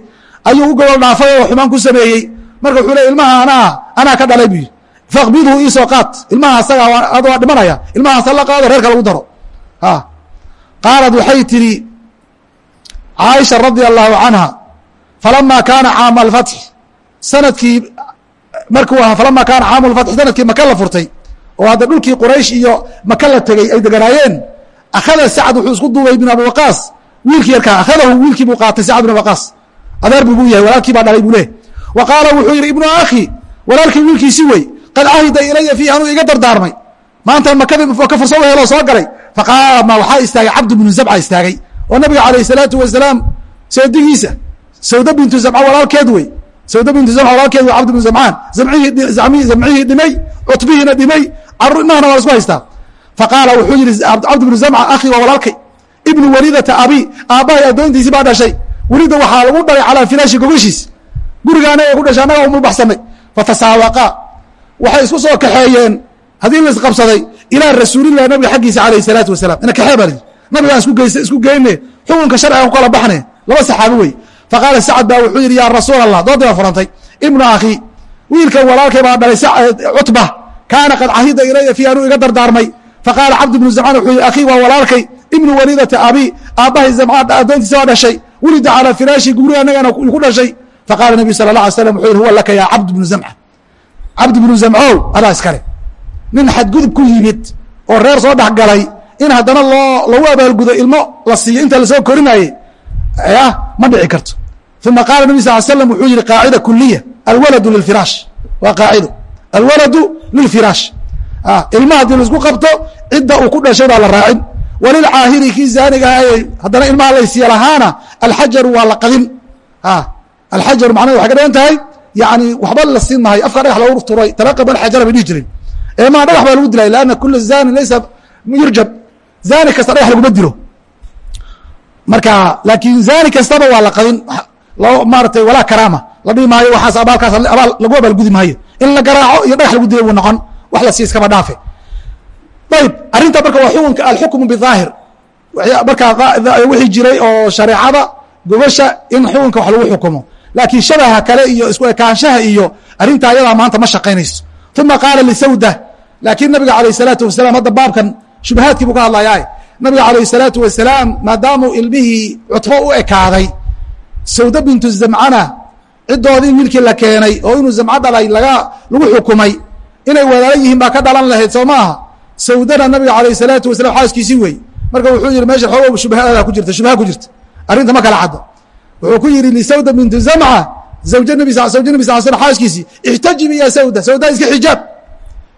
ayuu u gobol dhaafay oo xumaan ku sameeyey. Marka wuxuu ley ilmaha anaa anaa ka dhalay bu yidhi. Faqbidhu iisoo qaat ilmaha asaga waa dhimanaya. Ilmahaas hala qaado reerka lagu daro. Qaalad waxay tidhi caaisha radia allahu canha falama kaana caama alfatx sannadkii markuu ahaa falama kaana caamu lfatx sannadkii maka la furtay oo hadda dhulkii quraysh iyo maka la tegey ay deganaayeen akhada sacd wuxuu isku duubay ibn abi waqaas wiilkii yarkaa akhadahu wiilkii buu qaatay sacd ibn waqaas adeer buu yahay walaalkii baa dhalay buu leh wa qaala wuxuu yidhi ibnu akhi walaalkii wiilkiisi wey qad cahida ilaya fiihi anuu iga dardaarmay maanta makadii ka fursa u heloo soo galay faqaama waxaa istaagay cabdu bnu zamca istaagay oo nabiga calayh salaatu wasalaam seedigiisa sawda bintu zamca walaalkeed wey sawda bintu zamca walaalkeed wey cabd bnu zamcaan zamcihii dhimay cutbihiina dhimay carurnahana waa isku haystaa faqaala wuxuu yihi cabd bnu zamca akhi waa walaalkay ibnu walidata abi aabbahay addoontiisii baa dhashay. Welida waxaa lagu dhalay calaa firaashi gogashiis. Guriga anaga ku dhashay annaga umulbaxsanay fatasaawaqa waxay isku soo kaxeeyeen. Haddii la isqabsaday ilaa rasuulilah nabiga xaggiisa alayh salaatu wasalaam. Ina kaxee baa lii nabigaan isku geyne xukunka sharcigan ku kala baxne. Laba saxaabi wey. Faqaala sacad baa wuxuu yidhi yaa rasuul allah doodii baa furantay. Ibnu akhi wiilkan walaalkay baa dhalay cutba. Kaana qad cahida ilaya fii anuu iga dardaarmay faqaala cabd bnu zamcaan wuxuu yihi akhii waa walaalkay ibnu walidata abi aabbahay zamcaan addoontiisa waa dhashay wulida calaa firaashi guri annagana ku dhashay faqala nabiyu sala la alay slam wuxuu yihi huwa laka yaa cabd bnu zamca cabd bnu zamcow adaa iskale nin xadgudub ku yimid oo reer soo dhexgalay in haddana loo lagu abaalgudo ilmo la siiyo inta la soo korinayey ya ma dhici karto uma qaala nabi sal slam wuxuu yihi qaacida kuliya alwaladu lilfiraash waa qaacido alwaladu lilfiraash ilma haddii la isku qabto cidda uu ku dhashay baa la raacin. Walilcaahiri kii zaaniga aha haddana ilmaha laysiya lahaana alxajaru waa la qadin. Alxajaru macnahedu waxay ka dhigan tahay yani waxba la siin maayo. Afka dhagax loogu turay talaqab alxajara bay dhihi jirin. Eemaa dhagax baa lagu dilay lanna kula zani laysa yurjab. Zani kasta dhagax laguma dilo. Marka laakiin zani kastaba waa la qadin. Loo maaratay walaa karaama. La dhihi maayo waxaas abaalkaas abaal lagu abaalgudi maayo. In la garaaco iyo dhagax lagu dilay buu noqon wax la sii iskaba dhaafe. Ayb arrinta marka waa xukunka alxukmu biaahir markaa wixii jiray oo shareecada gobasha in xukunka wax lagu xukumo. Laakiin shabaha kale iyo isku ekaanshaha iyo arrinta ayadaa maanta ma shaqaynayso. Uma qaala lisawda. Laakiin nabiga alayh salaatu wasalaam hadda baabkan shubahaadkii buu ka hadlayaa nabiga alayh salaatu wasalaam maadaamuu ilmihii cutbo u ekaaday. Sawda bintu zamcana ciddoodii wiilkii la keenay oo inuu zamco dhalay laga lagu xukumay inay walaalo yihiin baa ka dhalan lahayd soo maaha? Sawdana nabiga alayh salaatu wasalam xaaskiisii wey marka wuxuu yihi meesha xoogo shubhada ku jirta shubha ku jirta. Arrinta ma kala caddo wuxuu ku yihi lisawda bintu zamca zawja nabi zawja nabi sal slam xaaskiisii ixtajibi ya sawda. Sawda iska xijaab.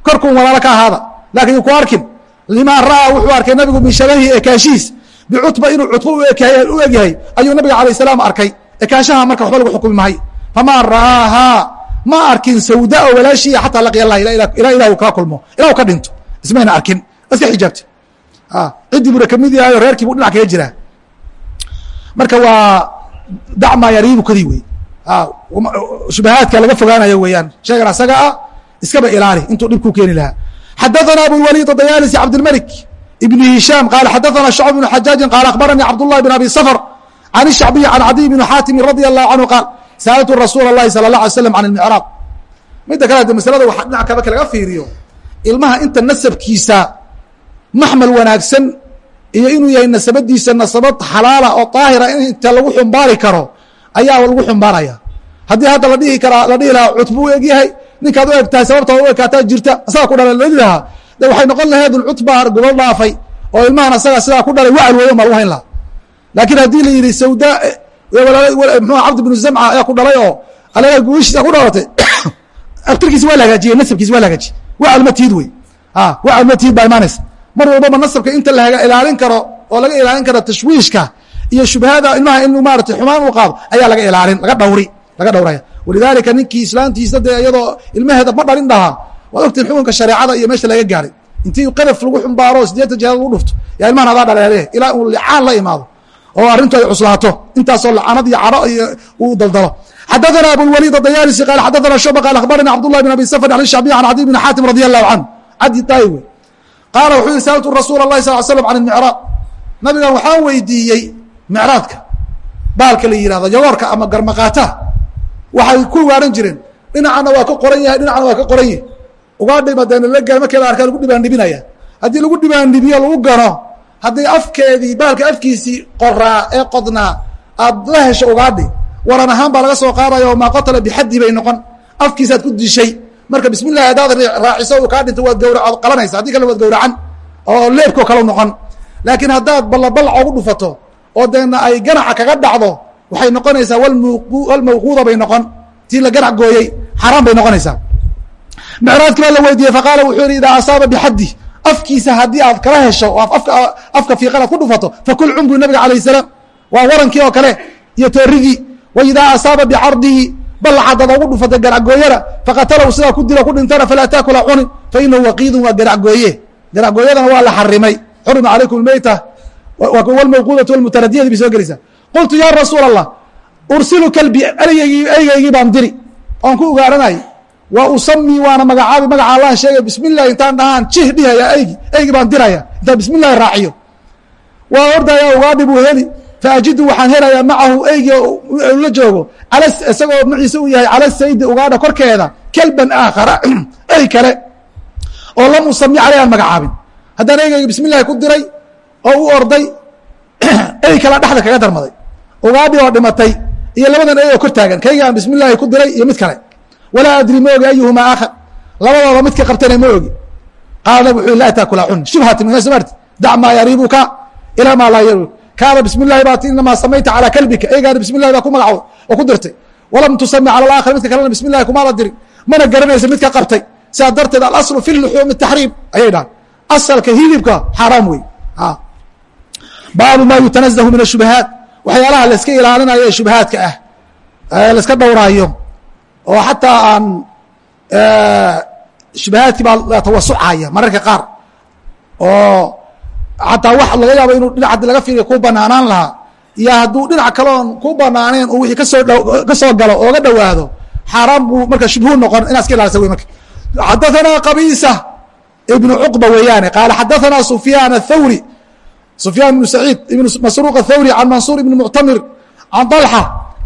Korkuun walaalo ka ahaada. Laakiin ku arkin limaa ra'aa wuxuu arkay nabigu min shabahi ekaashihiis bicutba inuu cutbo u egyahay ayuu nabiga alayh salaam arkay. Ekaanshaha marka waxba lagu xukumi mahay famaa ra'aahaa ma arkin sawda oo walaashiia xataa laqiya allah ilaa ilah uu kaa kulmo ilah u ka dhinto ismayna arkin iska xijaabtay ciddii buuna kamid yahay oo reerkii buu dhinac kaga jiraa marka waa dacmaa yariibu kadii wey shubahaadka laga fogaanayo weeyaan sheegan asaga ah iskaba ilaali intuu dhib ku keeni lahaa xadaثana abulwalid dayaalisi cabdilmalik ibn hishaam qaala xadaثana shacb bn xajaaji qaala akhbaranii cabdullahi bn abi sfr can الshacbiyi can cadiy bn xaatimi radi allahu canhu qaal saaltu rasuula اlahi salى اlah alay slam can اlmicraab midda kale de maslada waxa dhinac kaba laga fiiriyo ilmaha inta nasabkiisa maxmal wanaagsan iyo inuu yahay nasabadiisa nasabad xalaala oo daahira inta lagu xumbaari karo ayaa lagu xumbaaraya haddii hadda la dhihi karaa la dhihi lahaa cutbu u egyahay ninkaad u egtahay sababta u ekaataa jirta asagaa ku dhalay la dhihi lahaa de waxay noqon laheed cutba gobol dhaafay oo ilmahan asaga sidaa ku dhalay wacal weeyo maa lagu hayn lahaa laakiin haddii la yidhi sawda mxu cabdi bnu zamca ayaa ku dhalay oo alaga guushiisa ku dhalatay. Abtirkiisi waa la hagaajiyey nasabkiisi waa la hagaajiyey. Wacal ma tiid wey wacal ma tiid baa imaanaysa. Mar walbaba nasabka inta la ilaalin karo oo laga ilaalin karo tashwiishka iyo shubhada ilmaha in maaratay xumaan uu qaado ayaa laga ilaalin laga dhawri laga dhawraya. Walidaalika ninkii islaantiisa dee iyadoo ilmaheeda ma dhalin dhahaa waad ogtiin xukunka shareecada iyo meesha laga gaaray. Intii qadaf lagu xumbaaro sideetan jeedad lagu dhufto yaa ilmahan adaa dhaleele ilaa uu licaan la imaado oo arrintu ay cuslaato. Intaasoo lacanad iyo caro iyo uu daldalo. Xadaana abulwaliid adayaalisi qaal xadaana shuba qaal akhbarana cabdullahi bin abi safr an shacbiy an cadiy bn xaatim radi allahu can cadi taawe qaala wuxuu yihi saaltu rasuula اllahi sal slam can micraab nabigan waxaan weydiiyey micraadka baalka la yihahdo yagoorka ama garmaqaataha waxay ku waaran jireen dhinacana waa ka qoran yahay dhinacna waa ka qoran yahay. Uga dhimadeen la gaama kale arkaa lagu dhibaandhibinaya. Haddii lagu dhibaandhibiyo lagu gano haddii afkeedii baalka afkiisii qoraa ee qodnaa aad la hesho ugaadhi. Waran ahaan baa laga soo qaadaya oo maa qotala bixaddi bay noqon. Afkiisaad ku dishay. Marka bismi llahi haddaad raaciso uu kaa dhinto waad gawra ad qalanaysa. Haddii kale waad gawracan oo leebkoo kale noqon. Laakiin haddaad ballabalac ugu dhufato oo deena ay ganaca kaga dhacdo waxay noqonaysaa walmawquuda bay noqon. Tii la ganac gooyey xaaraan bay noqonaysaa. Micraadki baa la weydiiyey faqaala wuxuu yihi idaa asaaba bixaddi afkiisa haddii aad kala hesho afka fiiqanaad ku dhufato fakul cumru nabiga calayh salaam waa warankii oo kale iyo toorigii wa asaaba bicardihi balcadad ugu dhufatay ganacgooyana faqatalahu sidaa ku dilo ku dhintana falaa taakula cunin fa inahu waqiidun waa ganacgooye ganacgooyadana waa la xarimay xurima calaykum lmeyta wlmawquudatu wlmutaradiyadi bay soo gelaysaa qultu ya rasuul allah ursilu kalbi eygygii eygaygii baan diri oon ku ugaaranay wa usamii waana magacaabi magaca allah sheegay bismi intaan dhahaan jih dhihaya eygi eygi baan diraya intaan bismi raaciyo. Waa ordaya ugaadhi buu heli. Faajidu waxaan helayaa macahu eygi la joogo. Isagoo maciise uu yahay cala saydi ugaadha korkeeda kelban aakhara ey kale. Oo lam usami caley aan magacaabin. Haddaan eygayga bismi ku diray oo u orday ey kala dhexda kaga darmaday. Ugaadhi oo dhimatay iyo labadan ey oo kor taagan. Kayga aan ku diray iyo mid kale walaa adri ma ogi ayuhumaa aakhar labadooda midka qabtana ma ogi qaala nabig wuxuu laa taakula cun shubhati min smart dac maa yariibuka ilaa maa laa yariibuk kaana bismi llahi baat inamaa samayta calaa kalbika eygaana bismi baa ku magacdo oo ku dirtay walam tusami cala alaakhar midka kalena bismi llahi kumaa la dirin mana garanaysa midka qabtay sidaa darteed alaslu fi luxuumi taxriim ayay dhahan asalka hilibka xaaraam wey baabu ma yutanazahu min ashubahaat waxyaalaha layska ilaalinayo ee shubahaadka ah layska dhowraayo oo xataa aan shubahaadkii baa tawasucaya mararka qaar oo xataa wax laga yaabo inuu dhinac hadii laga fiiriya ku banaanaan lahaa iyo hadduu dhinac kaleon ku banaaneen uu wixii kasoo ka soo galo ooga dhowaado xaaraan buu marka shubhu noqon inaad iska ilaalisa wey marka xadaثanaa qabisa ibnu cuqba weeyaane qaala xadaثanaa sufyaan athawri sufyaan ibnu saciid ibnu masruuq athawri can mansuur ibni muctamir can طalxa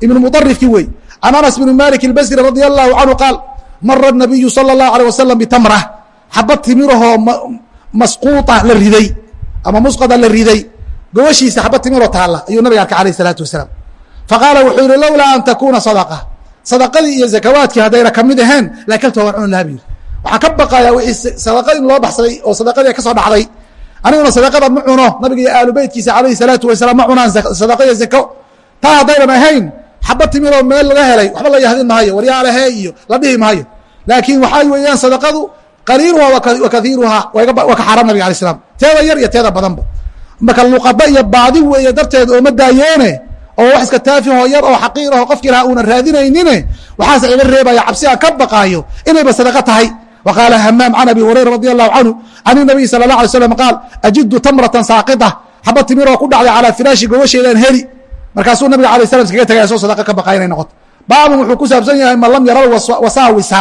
ibnu muطarifki wey can anas bn malik اlbasri radi allahu canhu qaal mara الnabiyu salى الlahu alيه wasalam bitamra xabad timirahoo masquuطa la riday ama musqada la riday gobashiisa xabad timiroo taalla ayuu nabiga arkay alayh الsalaatu wasalaam faqaala wuxuu yihi lowlaa an takuna sadqa sadaqadii iyo zakawaadkii haddayna kamid ahayn laakalta waan cuni laha bu yiri waxaan ka baqayaa wixii sadaqa in loo baxsaday oo sadaqadii ka soo dhacday aniguna sadaqada ma cuno nabiga iyo aalu beytkiisa alayhi الsalaatu wasalaam ma cunaan sadaqa iyo zako taa haddaynan ahayn xabad timiroo meel laga helay waxba la yahdin mahayo waryaalahe iyo la dhihi maayo. Laakiin waxaa weeyaan sadaqadu qaliiluha wa kaiiruhaa waa ka xaaraam nabig alay slam teeda yar iyo teeda badanba. Marka luqada iyo baadi weeye darteed ooma daayeene oo wax iska taafihoo yar oo xaqiir aho qofkii lahaa uunan raadinaynine waxaase iga reebaya cabsi ka baqaayo inayba sadaqo tahay. Qaala hamaam can abi hurayra radi allahu canhu can inabiy sala اlah alay slam qaal ajidu tamratan saaqida xaba timiroo ku dhacday calaa firaashi gobasheedaan heli markaasuu nabiga alay slam iskaga tagay asoo sadaqa ka baqaya inay noqoto baabun wuxuu ku saabsan yahay man lam yara wasaawisa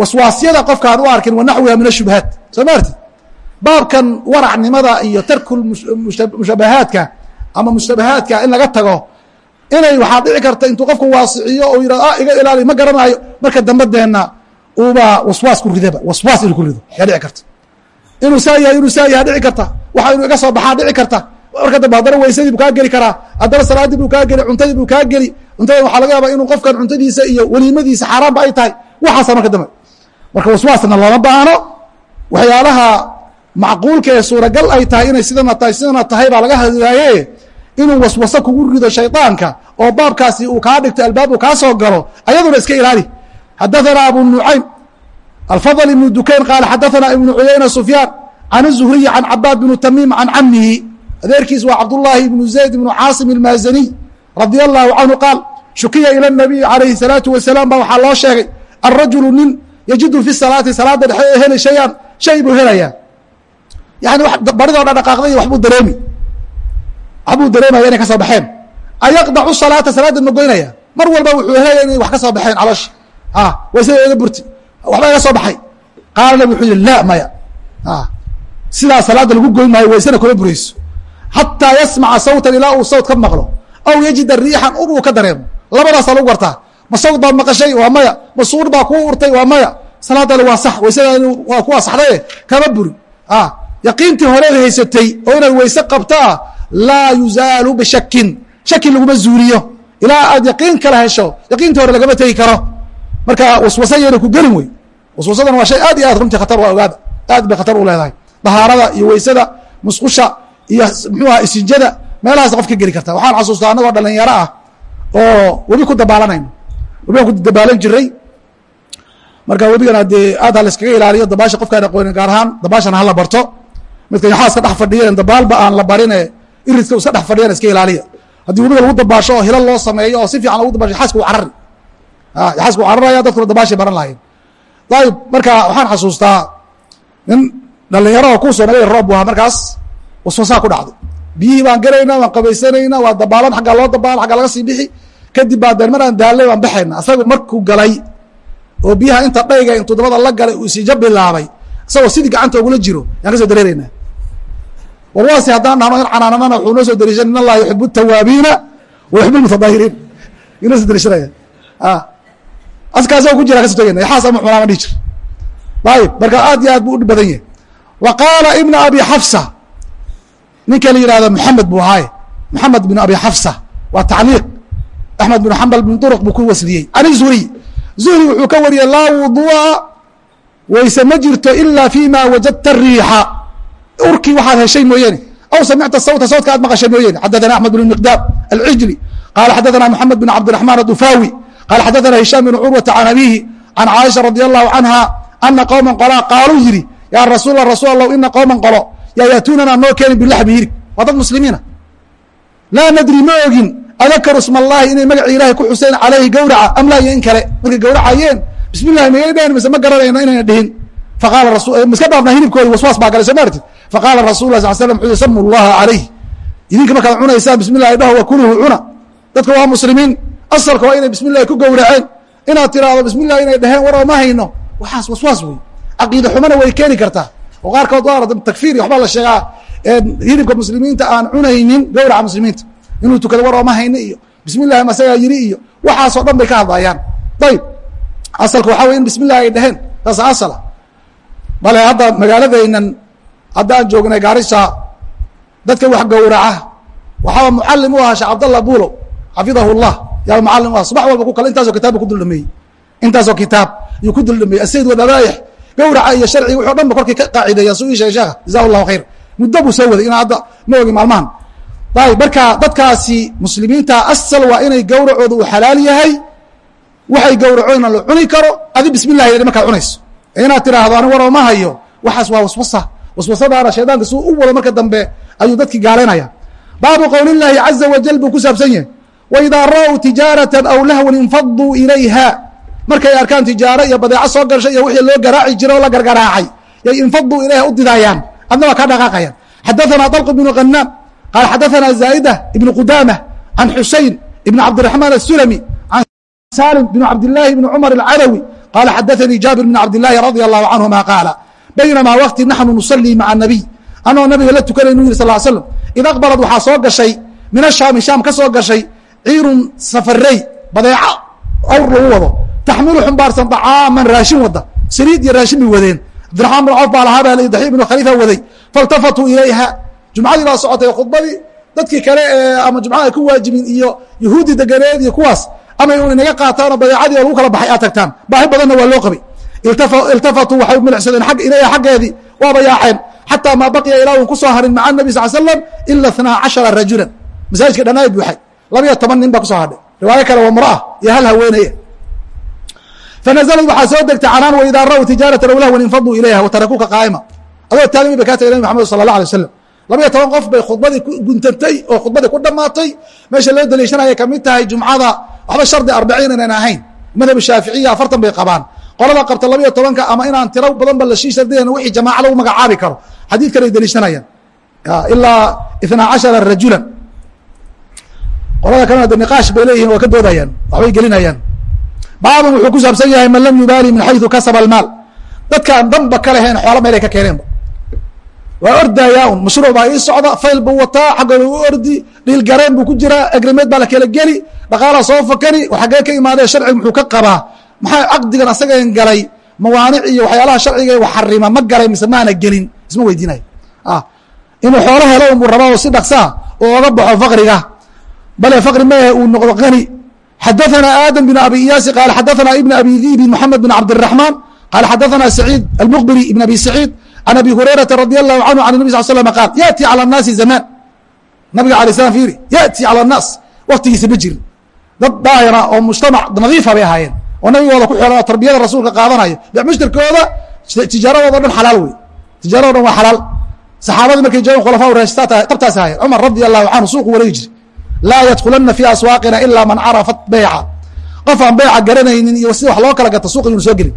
waswaasyada qofkaan u arkin wanaxwiha min ashubhaat soo ma arti baabkan waracnimada iyo tarku mushabahaadka ama mushtabahaadka in laga tago inay waxaa dhici karta intuu qofku waasiciyo oo yihah ah iga ilaali ma garanaayo. Marka dambadeenna uuba waswaas ku ridaba waswaas inuu ku rido. Ayaa dhici karta. Inuu saa yahay inuu saa yaha dhici karta. Waxa inuu iga soo baxaa dhici karta marka dambe haddana weysadii buu kaa geli karaa haddana salaadii buu kaa geli cuntadii buu kaa geli cuntada waxaa laga yaaba inuu qofkan cuntadiisa iyo weliimadiisa xaaraanba ay tahay waxaasa marka dambe marka waswaasna looma baahno waxyaalaha macquulka ee suuragal ay tahay inay sidana tahay sidana tahay baa laga hadlaaye inuu waswaso kugu rido shayطaanka oo baabkaasi uu kaa dhigto albaab uu kaa soo galo ayaduna iska ilaali xadaثana abu nucaym alfضل ibnu dukayn qaala xadaثana ibnu cuyayna sufyaan can الzuhriyi can cabaad bnu tamiim can camihi adeerkiis waa cabdullaahi ibnu zayd ibnu caasim ilmaazaniy radia allahu canhu qaal shukiya ila nabiyi calayhi salaatu wasalaam baa waxaa loo sheegay alrajulu nin yajidu fi salaati salaada dhexe heli shayaan shay buu helayaa. Yani baridoo dhan dhaqaaqday waxbuu dareemi. Waxbuu dareemaya inay ka baxeen. Ayaqdacu salaata salaada ma goynaya? Mar walba wuxuu helaya inay wax ka baxeen calooshi a waysada iga burti. Waxba iga soo baxay? Qaala wuxuu yihi la maya sidaa salaada lagu goyn maayo waysana kuma burayso xataa yasmaca sawtan ilaa uu sawt ka maqlo. Aw yajida riixan ur ka dareemo. Labadaasaa lagu gartaa ma sawt baad maqashay? Waa maya. Ma suur baa kuu urtay? Waa maya. Salaadani waa sax. Waysadaani waa ku asaxdaye kama burin yaqiintii horeed haysatay oo inaad weyse qabtaa laa yuzaalu bishakin shaki laguma zuuliyo ilaa aad yaqiin kala hesho yaqiintii hore lagama tegi karo. Marka waswasa yayna ku gelin wey. Waswasadan waa shay aad iyo aad runtii khatar waa ogaada aad bay khatar u leedahay. Dahaarada iyo weysada musqusha iyo muxuu aha isinjada meelahaas qof ka geli karta. Waxaan xasuustaa annagoo dhalinyaro ah oo webi ku dabaalanayno webigaan ku dabaalan jiray. Marka webigana dee aad ha layskaga ilaaliyo dabaasha qofkaan aqoonin gaar ahaan dabaashana hala barto. Midka yaxaaska dhex fadhiyan dabaalba aan la barine iriska iska dhex fadhiyan iska ilaaliya haddii webiga lagu dabaasho oo hilal loo sameeyo oo si fiican lagu dabasho yaxaaska u carari. Yaxaaska u cararaya dadkuna dabaashay baran lahayen ayib marka waxaan xasuustaa nin dhalinyarada kuusoo naga roob bu ahaa markaas waswasaa ku dhacday biyihii baan gelaynaa waan qabaysanayna waa dabaalan aggaa loo dabaala aggaa laga sii bixi. Kadib baa deen mar aan daallay baan baxayna asaga markuu galay oo biyaha inta dhayga intuu dabada la galay uu isiija bilaabay isagoo sidii gacanta ogula jiro yaan ka soo dareeraynaa. Warwaasi haddaan dhahno in canaananana wuxuu noo soo dariishan in allaha yuxibu tawaabiina wa yuxibu lmutadaahiriin inoo soo dariishanaya. Askaasoo ku jira ka soo tegayna yaxaas ama xunaama dhihi jir. Ayib marka aad iyo aad buu u badan yahay wa qaala ibna abi xafsa ninka la yihahdo maxamed buu ahaaye maxamed bin abi xafsa waa tacliiq. Axmed bin xambal bin duruq buu ku wasliyey. An zuhri. Zuhri wuxuu ka wariyey laa wuduua wayse ma jirto ilaa fima wajadta riixa. Urkii waxaad heshay mooyeene aw samicta sawta sawdka aad maqashay mooyeene xadaana axmed bin miqdaam alcijli qaala xadaana maxamed bin cabdiraxmaan adufawi qaala xadaana hishaam bin curwata can abiihi can caaisha radi allahu canha ana qowman qolaa qaaluu yidhi yaa rasuul rasul ina qowman qolo yaa yaatunana noo keenin bilaxmi hirig waa dad muslimiina laa nadri ma ogin adakaru isma allahi inay magacii ilahay ku xuseen calayhi gawraca am laa iyo in kale markay gawracayeen bismi llahi magay dhehen mise ma garanayno inayna dhihin faqaala rasul miska dhaafna hilibkoodi waswaas baa galay soo faqaala rasul lah slam wuxuu samu llaha calayh idinka markaad cunaysaan bismi llahi dhaho wa kuluhu cuna dadka waa muslimiin asalka waa inay bismi llahi ku gowraceen inaad tiraahdo bismi llahi inay dheheen war oo ma hayno waxaas waswaas wey caqiida xumana way keeni kartaa oo qaarkood waa takfiir waxbaa la sheegaa. Hilibka muslimiinta aan cunaynin gawraca muslimiinta inuu tukado war ooma hayni iyo bismi llahi masagaa yiri iyo waxaasoo dhan bay ka hadlayaan. Ayib asalka waxaa wey in bismi llahi ay dheheen saasa asala. Bale hadda magaaladaynan haddaan joognay gaarisa dadka wax gowraca waxaaba mucalim u ahaa sheekh cabdallah buulow xafidahu llah yaa mucalim u aha subax walba ku kale intaasoo kitaab ku dul dhameeyey intaasoo kitaab ayuu ku dul dhameeyey asayd wadabaaix gawraca iyo sharciga o dhan korkii ka qaacideeyaan su ii sheekha jazahu llahu khayr. Muddo buu soo waday inaa hadda ma ogi maalmahan. Ayib marka dadkaasi muslimiinta asal waa inay gawracooda uu xalaal yahay waxay gawracoodna la cuni karo. Adi bismi yidhi markaad cunayso. Inaad tiraahdo ani war ma hayo. Waxaas waa waswasa. Waswasadaana shaydaanka suu u wado marka dambe ayuu dadkii gaalaynaya baabu qowli llaahi caza wajal buu ku saabsan yahay waidaa ra'w tijaaratan aw lahwan infaduu ilayha markay arkaan tijaaro iyo badeeco soo gashay iyo wixii loo garaaci jira oo la gargaraacay yay infaduu ilayha u didaayaan adna waa ka dhaqaaqayaan xadaثana طلq بن غناm qال xadaثana زاaئdة بن qudamة عan xuseين بن cabdiرحمن الsulمي عan salim بن cabdاللahi بن cmر الcadwي qال xadaثnii jaaبir بن cabdاللahi رadي الlه عanهuma qاala baynamaa wkti naxnu nuصلii maعa النabiy anoo nabiga la tukanaynu yiri sal slam id aqbalad waxaa soo gashay min الشhaami shaam ka soo gashay ciirun safarey badeeco awr lagu wado taxmilu xumbaarsan طacaaman raashin wada saliid iyo raashin bay wadeen cabdiraxmaan bin cawf baa lahaa baa daxii ibnu khaliifa waday faltafatuu ilayha jumcadii baa socotay khudbadii dadkii kale ee ama jumcada ay ku waajibin iyo yahuudi deganeed iyo kuwaas ama un inaga qaataanoo badeecadii oo lagu kala baxay aad tagtaan baahi badanna waa loo qabay iltafatuu waxay milixsadeen ilayha xaggeedii waaba yaaceen xataa maa baqiya ilaa un ku soo harin maca nabi sal slam ila اtnaa cashara rajulan masaajidka dhanaa buuxay labayo toban nin baa ku soo hadhay riwaayo kale waa mraa iyo hal haweeneye fanazlad waxaa soo degtay canaan waidaa raw tijaaratan aw lahwan infaduu ilayha watarakuuka qaa'ima adoo taagami bay kaa tagay nabi maxamed sala allah alay wasalam labayo toban qof bay khudbadii guntantay oo khudbadii ku dhammaatay meesha loo daliishanaya ka mid tahay jumcada waxba shardi arbiciin inaan ahayn madhab shaaficiya afartan bay qabaan qolada qabta labayo tobanka ama inaan tiro badan ba lashii shardiyan wixii jamaaca lagu magacaabi karo xadiidkan ay daliishanayaan ilaa itnaa cashara rajulan qolada kalena de niqaash bay leeyihiin waa ka doodayaan waxbay gelinayaan baabun wuxuu ku saabsan yahay man lam yubaali min xayثu kasaba almaal. Dadkaan danba ka leheen xoolo meelay ka keeneenba waa ordayaa un mashruuc baa ii socda fayl buu wataa xaggooda u ordi dhiilgareen buu ku jiraa agrimeed baa la kala geli dhaqaalaa soo fakani xaggee ka imaadee sharciga muxuu ka qabaa. Maxaa caqdigan asagan galay? Mawaanic iyo waxyaalaha sharciga wax xarima ma galay mise maana gelin? Isma weydiinayo inuu xoolo helo unbuu rabaa oo si dhaksaa oo oga baxo faqriga. Bale faqri maahe uu noqdo qani xadaثana aadam بn abi iyaasi qaal xadaثana ibn abi dhibi mxamed bn cabdالرaحman qaal xadaثana saciid almqbri ibn abi saciid can abi hurayrata radي الlahu canhu can النbi sal slm qaal yaأti calى الnaasi zamaan nabiga alay slam fiiri yaأti calى الnaas waktigiisa ma jirin dad daahira oo mujtamac nadiifa bay ahaayeen oo nabigooda ku xiran oo tarbiyada rasuulka qaadanayo mushtarkooda tijaaradoodo dhan xalaal wey tijaarado dhan waa xalaal saxaabadii markay joogen khulafaa raashita tabtaas ahayen cumar radi allahu canhu suuqu wareegi jiri laa yadkulana fii aswaaqina ilaa man carafat beyca qof aan beyca garanaynin iyo sida wax loo kala gata suuqa yunu soo gelin.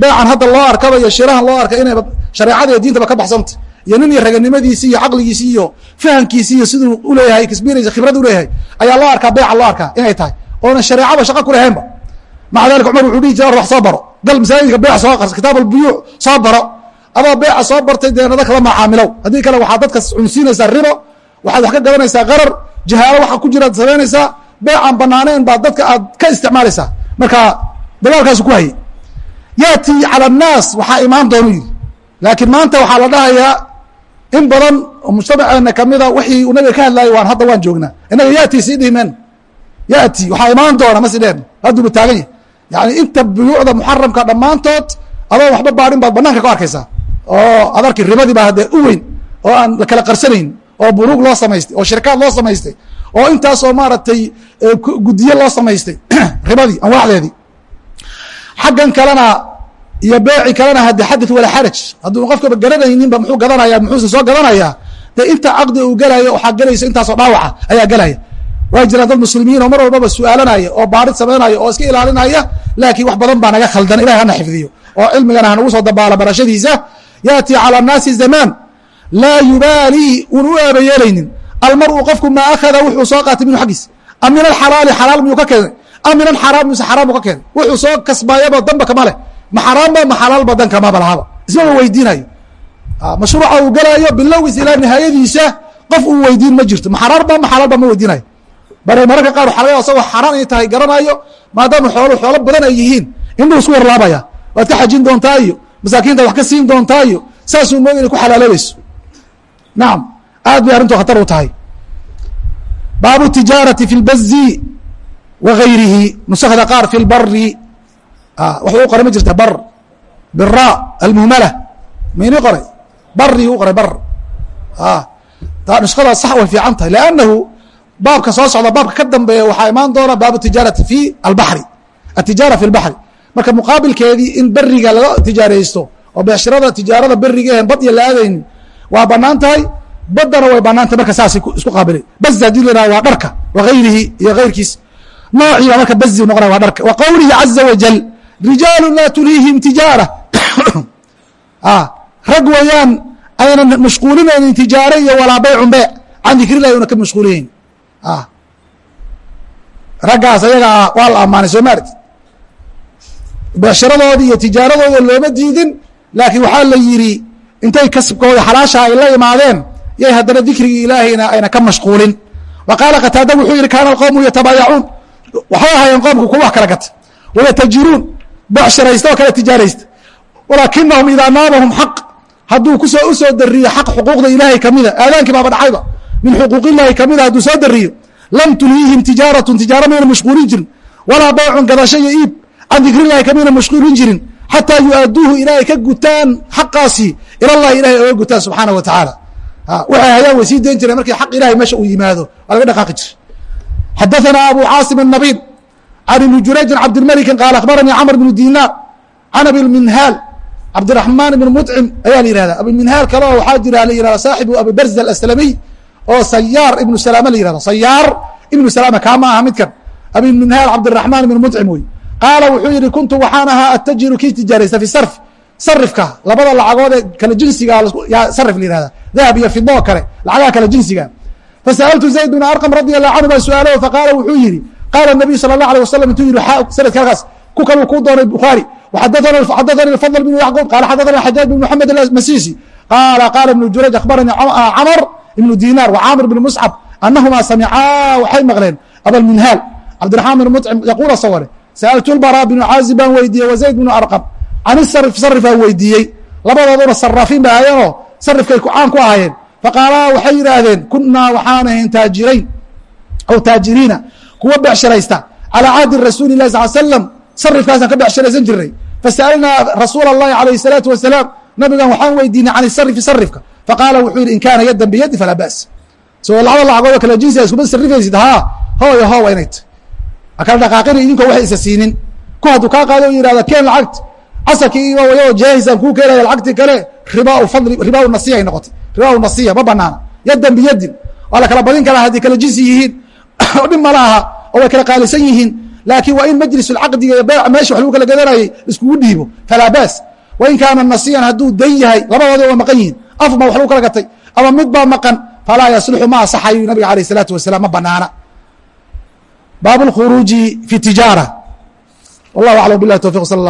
Beycan hadda loo arkaba iyo shirahan loo arka inay shareecada iyo diintaba ka baxsanta iyo nin iyo raganimadiisi iyo caqligiisi iyo fahamkiisi iyo siduu uleeyahay experience khibrad uleeyahay ayaa loo arkaa beyca loo arkaa inay tahay. Oona shareecaba shaqa ku lahaynba. Maca dalika cumar wuxuu dhihi jira wax soo baro. Gal masaajidka beyc soo qars kitaab albuyuuc soo baro. Adoo beyca soo bartay dee kala macaamilow. Haddii kale waxaad dadka cunsiinaysaa ribo waxaad wax ka gadanaysaa qarar jahaalo waxa ku jiraad samaynaysaa beycan banaaneen baad dadka aad ka isticmaalaysaa marka dagaalkaasu ku hayay. Yaati cala annaas waxaa imaan doonu yidhi. Laakiin maanta waxaa la dhahayaa in badan oo kamida wixii uu nabiga ka hadlaayay waan hadda waan joognaa. Innaga yaati sii dhihimeen yaati waxaa imaan doona ma si dheen hadduuba taagan yahy yani inta buyuucda muxaramka dhammaantood adoo waxba baadhin baad banaanka ku arkaysaa. Oo adarki ribadii baa haddee u weyn oo aan la kala qarsanayn oo buruug loo samaystay oo shirkaad loo samaystay oo intaasoo maaragtay gudiye loo samaystay ribadii anwaacdeedii xaggan kalena iyo beeci kalena hadde xadad wala xaraj. Hadduu qofkaba garanayninba muxuu gadanaya muxuuse soo gadanayaa de inta caqdi uu gelaya waxaa gelaysa intaasoo dhaawaca ayaa gelaya waa jiraan dad muslimiin oo mar walbaba su'aalanaya oo baarid samaynaya oo iska ilaalinaya laakiin wax badan baa naga khaldan ilahay hana xifdiyo. Oo cilmigana hanagu soo dabaala barashadiisa yaati calaa naasi zamaan laa yubaalii un u eeba yeelaynin. Almar'u qofku maa akhada wuxuu soo qaatay minhu xaggiis. Am min alxalaali xalaal miyuu ka keenay? Am min alxaraam mise xaraam ka keenay? Wuxuu soo kasbaayaba danba kama leh. Ma xaraamba ma xalaalba dan lahaba ismaba weydiinayo. Mashruuca uu galaayo bilowgiis ilaa nihaayadiisa qof uu weydiin ma jirto. Ma xaraarba ma xalaalba ma weydiinayo. Bare mararka qaar laga asagoo xaraan ay tahay garanayo maadaama xoolo xoolo badan ay yihiin indhuu isku warlaabaya. Waad ka xajin doontaa iyo masaakiinta wax ka siin doontaa iyo saasuu mooy inay ku xalaaloobayso nacam aad bay arrintu khatar u tahay. Baabu tijaarati fi lbazi wa gayrihi qaar fi lbari waxuu u qoray ma jirta bar. Bira almuhmala. Mayni qoray? Bari u qoray bar. Nuskada sax way fiican tahay lannahu baabka soo socda baabka ka dambeeya waxaa imaan doona baabu tijaarati fi albari atijaara fi lbaxri marka muqaabilkeedii in beriga laga tijaaraysto oo beeshirada tijaarada berigahen bad iyo la aadaynin waa bannaan tahay? Badana way bannaan tahay marka saas isku qaabilay. Baz haddii la yihahdo waa dharka wa gayrihi iyo gayrkiis noociiba marka bazi noqonaya waa dharka. Wa qowlihi caza wajal rijaalu laa tuliihim tijaara. Rag weeyaan aynan mashquulinaynin tijaare iyo walaa baycun beyc can dikrillahi una ka mashquuliyeyn. Raggaas ayaga ah waa la ammaanay soo maarti beesharadoodi iyo tijaaradooda looma diidin laakiin waxaa la yidhi intay kasbkooda xalaasha ay la imaadeen yay haddana dikrigii ilaahayna ayna ka mashquulin. Wa qaala qataada wuxuu yihi kaana alqowmu yatabaayacuun waxay ahaayeen qoomku kuwa wax kala gata wayatajiruun becsharaysta oo kala tijaaraysta. Walaakinahum idaa naabahum xaq. Hadduu ku soo u soo dariyo xaq xuquuqda ilaahay kamida aadaankii baaba dhacayba min xuquuqillahi kamida hadduu soo dariyo lam tulhiihim tijaaratun. Tijaaro mayna mashquulin jirin. Walaa baycun gadasho iyo iib. Can dikrillahi kamayna mashquulin jirin. Xataa yu-aaduuhu ilaahay ka gutaan xaqaasi ilallahi ilahay oga gutaan subxaana wa tacaala waxay hayaan way sii dayn jireen markii xaq ilahay meesha uu yimaado waa laga dhaqaaqi jira xadaثana abu caasim الnabid can ibni jurayjin cabdilmalikin qaal akhbaranii camr bnu dinaar can abiminhaal cabdiraxmaan ibn mudcim ayaa la yihahda abiminhaal kale oo waxaa jira la yihahda saaxibu abi barza aslamiy oo sayaar ibnu salama la yihahdo sayaar ibnu salama kaa ma aha midkan abiminhaal cabdiraxmaan ibn mudcim wey qaala wuxuu yihi kuntu waxaan ahaa atajiru kii tijaaraysta fi sarf sarifka labada lacagood ee kala jinsiga yaa sarif la yihahda dahab iyo fido kale lacagaha kala jinsiga. Fasa'altu zayd bna arqam radia allahu canhu baa su'aaloho faqaala wuxuu yidhi qaala nabiyu sala allah alay wasalam intuu yidhi sanadka halkaas ku kaluu kuu doonay bukhaari. Xadathani lfadl bnu yacquub qaala xadathana xajaaj bn moxamed almasiisi qaala qaala ibnu jurayj akhbaranii ah, camar ibnu diinaar wa caamir bni muscab annahumaa samicaa waxay maqleen abalminhaal cabdiraxmaan bn mucim yaquul asagoo leh sa'altu lbara bnu caazib baan weydiiyey wa zayd bnu arqam anisarifaa weydiiyey. Labadooduna saraafiin bay ahayeenoo sarifkay caan ku ahaayeen. Faqaalaa waxay yidhaahdeen kunaa waxaan ahayn taajirayn aw taajiriina. Kuwa beecshiraysta calaa cahdi rasuuli lahi sal slam sarifkaasaan ka beecshiraysan jirnay. Fasa'alnaa rasuula allahi alayh salaatu wasalaam nabigan waxaan weydiinay can isarifi sarifka. Faqaala wuxuu yidhi in kaana yadan biyadi falaa bas. So labada lacagoodoo kala jinsia iskuma sarifaysid haa hooyo hoowa inayt akala dhaqaaqina idinkoo waxay isa siinin. Ku hadduu kaa qaado o yidhahda keen lacagta casarkii imaa wayao jaahis kuu keenaya lacagtii kale riba nasiya ay noqotay. Riba nasiya ma banaana yadan biyadin. Waa la kala badin karaa hadday kala jinsi yihiin. Oo dhib mala aha oo way kala qaalisan yihiin. Laakiin waa in majlisulcaqdiga iyo beeca meesha wax lagu kala gadanayay iskugu dhiibo. Falaa baas. Wain kaana nasiyan hadduu dan yahay labadooda waa maqan yihiin af baa wax lagu kala gatay. Ama mid baa maqan falaa yaslixu ma asaxayu nabiga alayh isalaatu wasalaam ma banaana baab اkhuruuji fi tijaara. Wallah aclam bilah towfiq sal